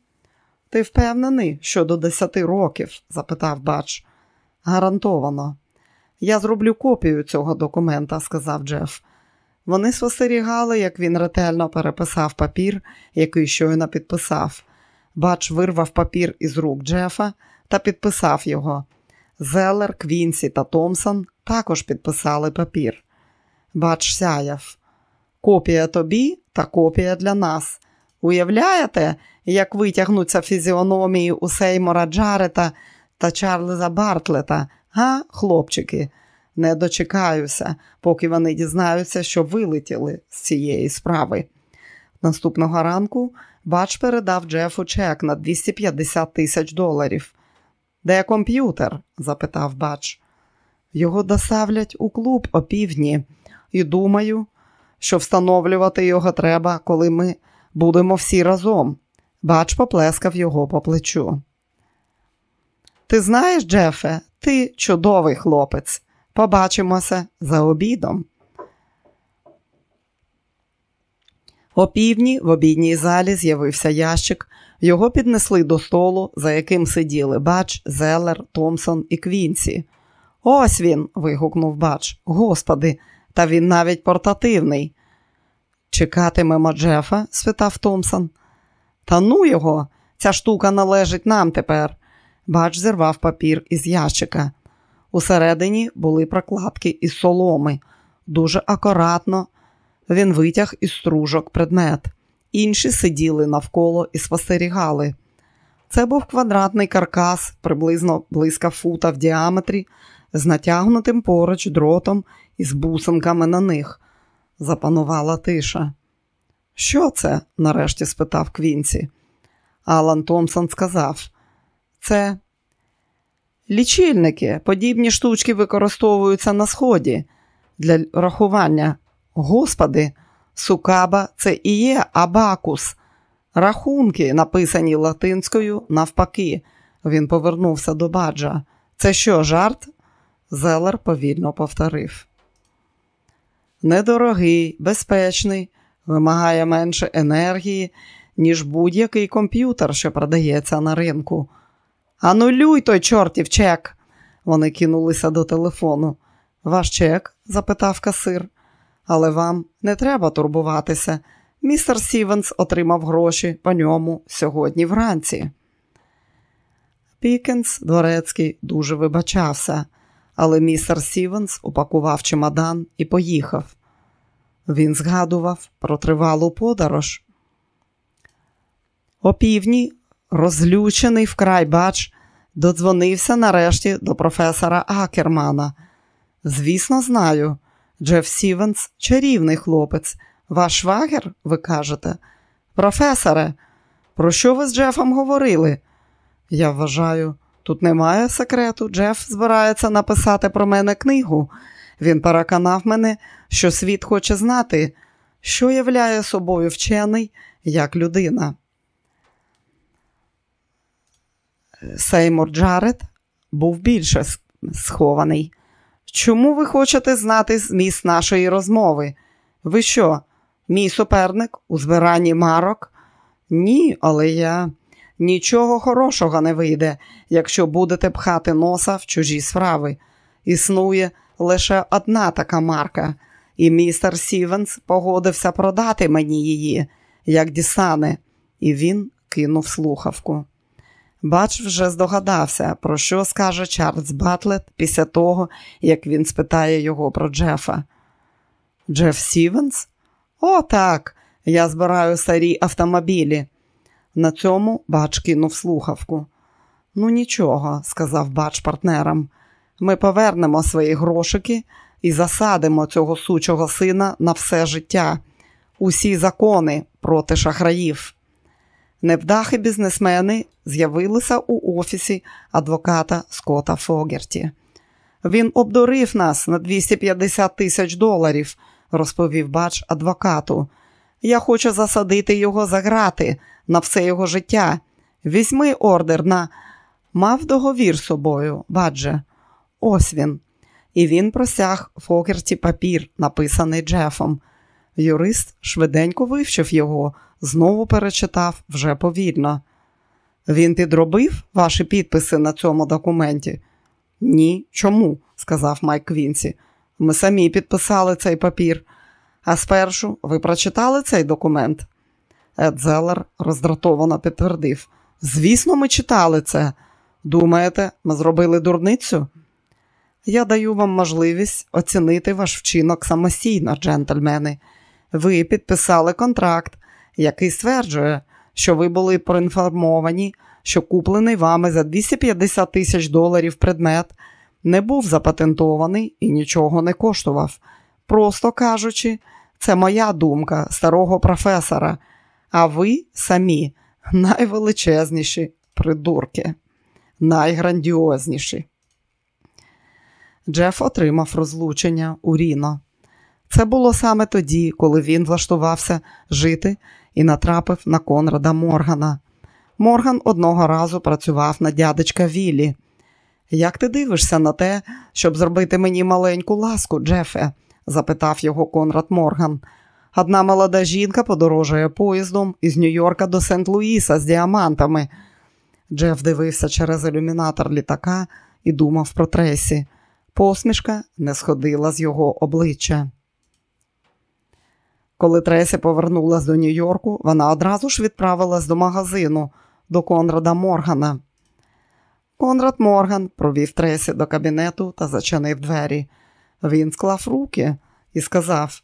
Ти впевнений, що до десяти років? запитав бач. Гарантовано. Я зроблю копію цього документа, сказав Джеф. Вони спостерігали, як він ретельно переписав папір, який щойно підписав. Бадж вирвав папір із рук Джефа та підписав його. Зелер, Квінсі та Томсон також підписали папір. Бадж сяяв. Копія тобі та копія для нас. Уявляєте, як витягнуться фізіономії у Сеймора Джарета та Чарльза Бартлета, га, хлопчики? Не дочекаюся, поки вони дізнаються, що вилетіли з цієї справи. Наступного ранку бач передав Джефу чек на 250 тисяч доларів. Де комп'ютер? запитав бач. Його доставлять у клуб опівдні, і думаю, що встановлювати його треба, коли ми будемо всі разом. Бадж поплескав його по плечу. Ти знаєш, Джефе, ти чудовий хлопець. Побачимося за обідом. О півдні в обідній залі з'явився ящик. Його піднесли до столу, за яким сиділи Бадж, Зелер, Томсон і Квінсі. Ось він. вигукнув Бадж. Господи, та він навіть портативний. Чекатимемо Джефа? спитав Томсон. Та ну його, ця штука належить нам тепер. Бач зірвав папір із ящика. Усередині були прокладки із соломи. Дуже акуратно він витяг із стружок предмет. Інші сиділи навколо і спостерігали. Це був квадратний каркас, приблизно близько фута в діаметрі, з натягнутим поруч дротом і з бусинками на них. Запанувала тиша. Що це? нарешті спитав Квінсі. Алан Томпсон сказав: Це лічильники, подібні штучки використовуються на сході для рахування. Господи, сукаба це і є абакус. Рахунки, написані латинською, навпаки. Він повернувся до Баджа. Це що, жарт? Зелер повільно повторив. Недорогий, безпечний, вимагає менше енергії, ніж будь-який комп'ютер, що продається на ринку. Анулюй той чортів чек. Вони кинулися до телефону. Ваш чек? запитав касир. Але вам не треба турбуватися. Містер Стівенс отримав гроші по ньому сьогодні вранці. Пікенс дворецький дуже вибачався, але містер Стівенс упакував чемодан і поїхав. Він згадував про тривалу подорож. О півдні, розлючений вкрай Бадж, додзвонився нарешті до професора Акермана. Звісно, знаю, Джеф Стівенс чарівний хлопець. Ваш швагер, ви кажете? Професоре, про що ви з Джефом говорили? Я вважаю, тут немає секрету. Джеф збирається написати про мене книгу. Він переконав мене, що світ хоче знати, що являє собою вчений як людина. Сеймур Джаред був більше схований. Чому ви хочете знати зміст нашої розмови? Ви що, мій суперник у збиранні марок? Ні, але я нічого хорошого не вийде, якщо будете пхати носа в чужі справи. Існує лише одна така марка, і містер Сівенс погодився продати мені її, як дістане, і він кинув слухавку. Бач вже здогадався, про що скаже Чарльз Батлет після того, як він спитає його про Джефа. Джеф Сівенс? О, так. Я збираю старі автомобілі. На цьому бач кинув слухавку. Ну, нічого, сказав бач партнерам. Ми повернемо свої грошики і засадимо цього сучого сина на все життя, усі закони проти шахраїв. Невдахи бізнесмени з'явилися у офісі адвоката Скота Фогерті. Він обдурив нас на 250 тисяч доларів, розповів бач адвокату. Я хочу засадити його за грати на все його життя. Візьми ордер на мав договір з собою, бадже. Ось він. І він просяг Фогерті папір, написаний Джефом. Юрист швиденько вивчив його, знову перечитав вже повільно. Він підробив ваші підписи на цьому документі? Ні. Чому? сказав Майк Квінсі. Ми самі підписали цей папір. А спершу ви прочитали цей документ? Ед Зелер роздратовано підтвердив. Звісно, ми читали це. Думаєте, ми зробили дурницю? Я даю вам можливість оцінити ваш вчинок самостійно, джентльмени. Ви підписали контракт, який стверджує, що ви були проінформовані, що куплений вами за 250 тисяч доларів предмет не був запатентований і нічого не коштував. Просто кажучи, це моя думка старого професора, а ви самі найвеличезніші придурки, найграндіозніші. Джеф отримав розлучення у Ріно. Це було саме тоді, коли він влаштувався жити і натрапив на Конрада Моргана. Морган одного разу працював на дядечка Віллі. Як ти дивишся на те, щоб зробити мені маленьку ласку, Джефе? запитав його Конрад Морган. Одна молода жінка подорожує поїздом із Нью-Йорка до Сент-Луїса з діамантами. Джеф дивився через ілюмінатор літака і думав про Тресі. Посмішка не сходила з його обличчя. Коли Тресі повернулася до Нью-Йорку, вона одразу ж відправилась до магазину до Конрада Моргана. Конрад Морган провів Тресі до кабінету та зачинив двері. Він склав руки і сказав: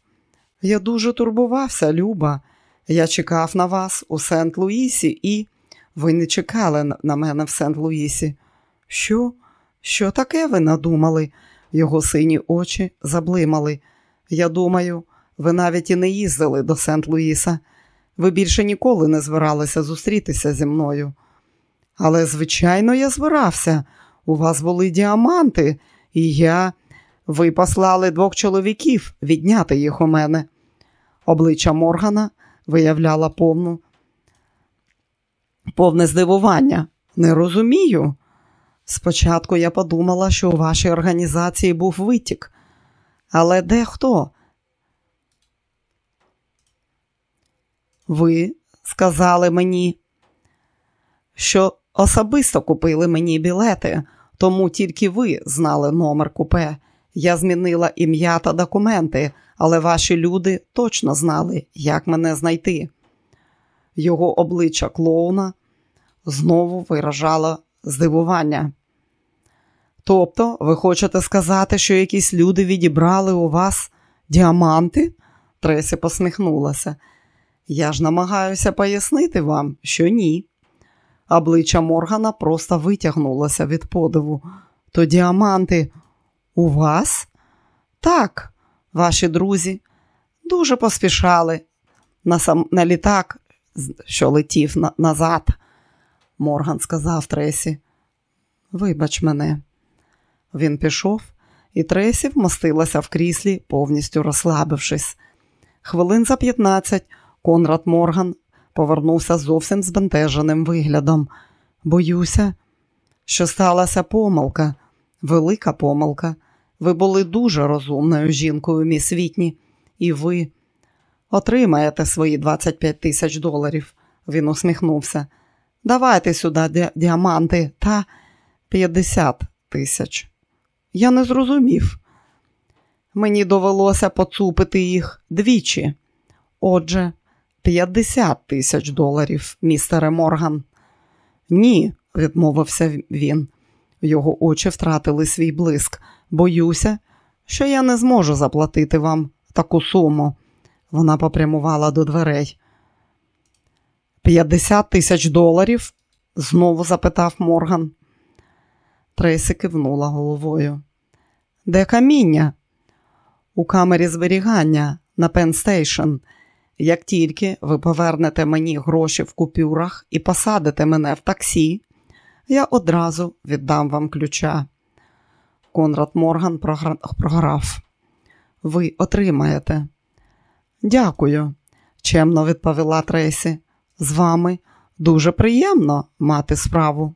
Я дуже турбувався, Люба. Я чекав на вас у Сент-Луїсі, і ви не чекали на мене в Сент-Луїсі. Що? Що таке ви надумали? Його сині очі заблимали. Я думаю, ви навіть і не їздили до Сент-Луїса. Ви більше ніколи не збиралися зустрітися зі мною. Але, звичайно, я збирався. У вас були діаманти, і я. Ви послали двох чоловіків відняти їх у мене. Обличчя Моргана виявляла повну повне здивування. Не розумію. Спочатку я подумала, що у вашій організації був витік. Але де Ви сказали мені, що особисто купили мені білети, тому тільки ви знали номер купе. Я змінила ім'я та документи, але ваші люди точно знали, як мене знайти. Його обличчя клоуна знову виражало здивування. Тобто, ви хочете сказати, що якісь люди відібрали у вас діаманти? Тресі посміхнулася. Я ж намагаюся пояснити вам, що ні. Обличчя Моргана просто витягнулося від подиву. То діаманти у вас? Так, ваші друзі дуже поспішали на сам на літак, що летів на назад. Морган сказав Тресі. Вибач мене. Він пішов, і Тресі вмостилася в кріслі, повністю розслабившись. Хвилин за 15 Конрад Морган повернувся зовсім збентеженим виглядом. Боюся, що сталася помилка, велика помилка. Ви були дуже розумною жінкою, міс Вітні, і ви отримаєте свої 25 тисяч доларів. Він усміхнувся. Давайте сюди ді діаманти та 50 тисяч. Я не зрозумів. Мені довелося поцупити їх двічі. Отже, 50 тисяч доларів, містере Морган. Ні, відмовився він. Його очі втратили свій блиск. Боюся, що я не зможу заплатити вам таку суму. Вона попрямувала до дверей. 50 тисяч доларів? знову запитав Морган. Трейсі кивнула головою. Де каміння? У камері зберігання на Пенн-Стейшн. Як тільки ви повернете мені гроші в купюрах і посадите мене в таксі, я одразу віддам вам ключа. Конрад Морган програв. Ви отримаєте. Дякую, чемно відповіла Трейсі. З вами дуже приємно мати справу.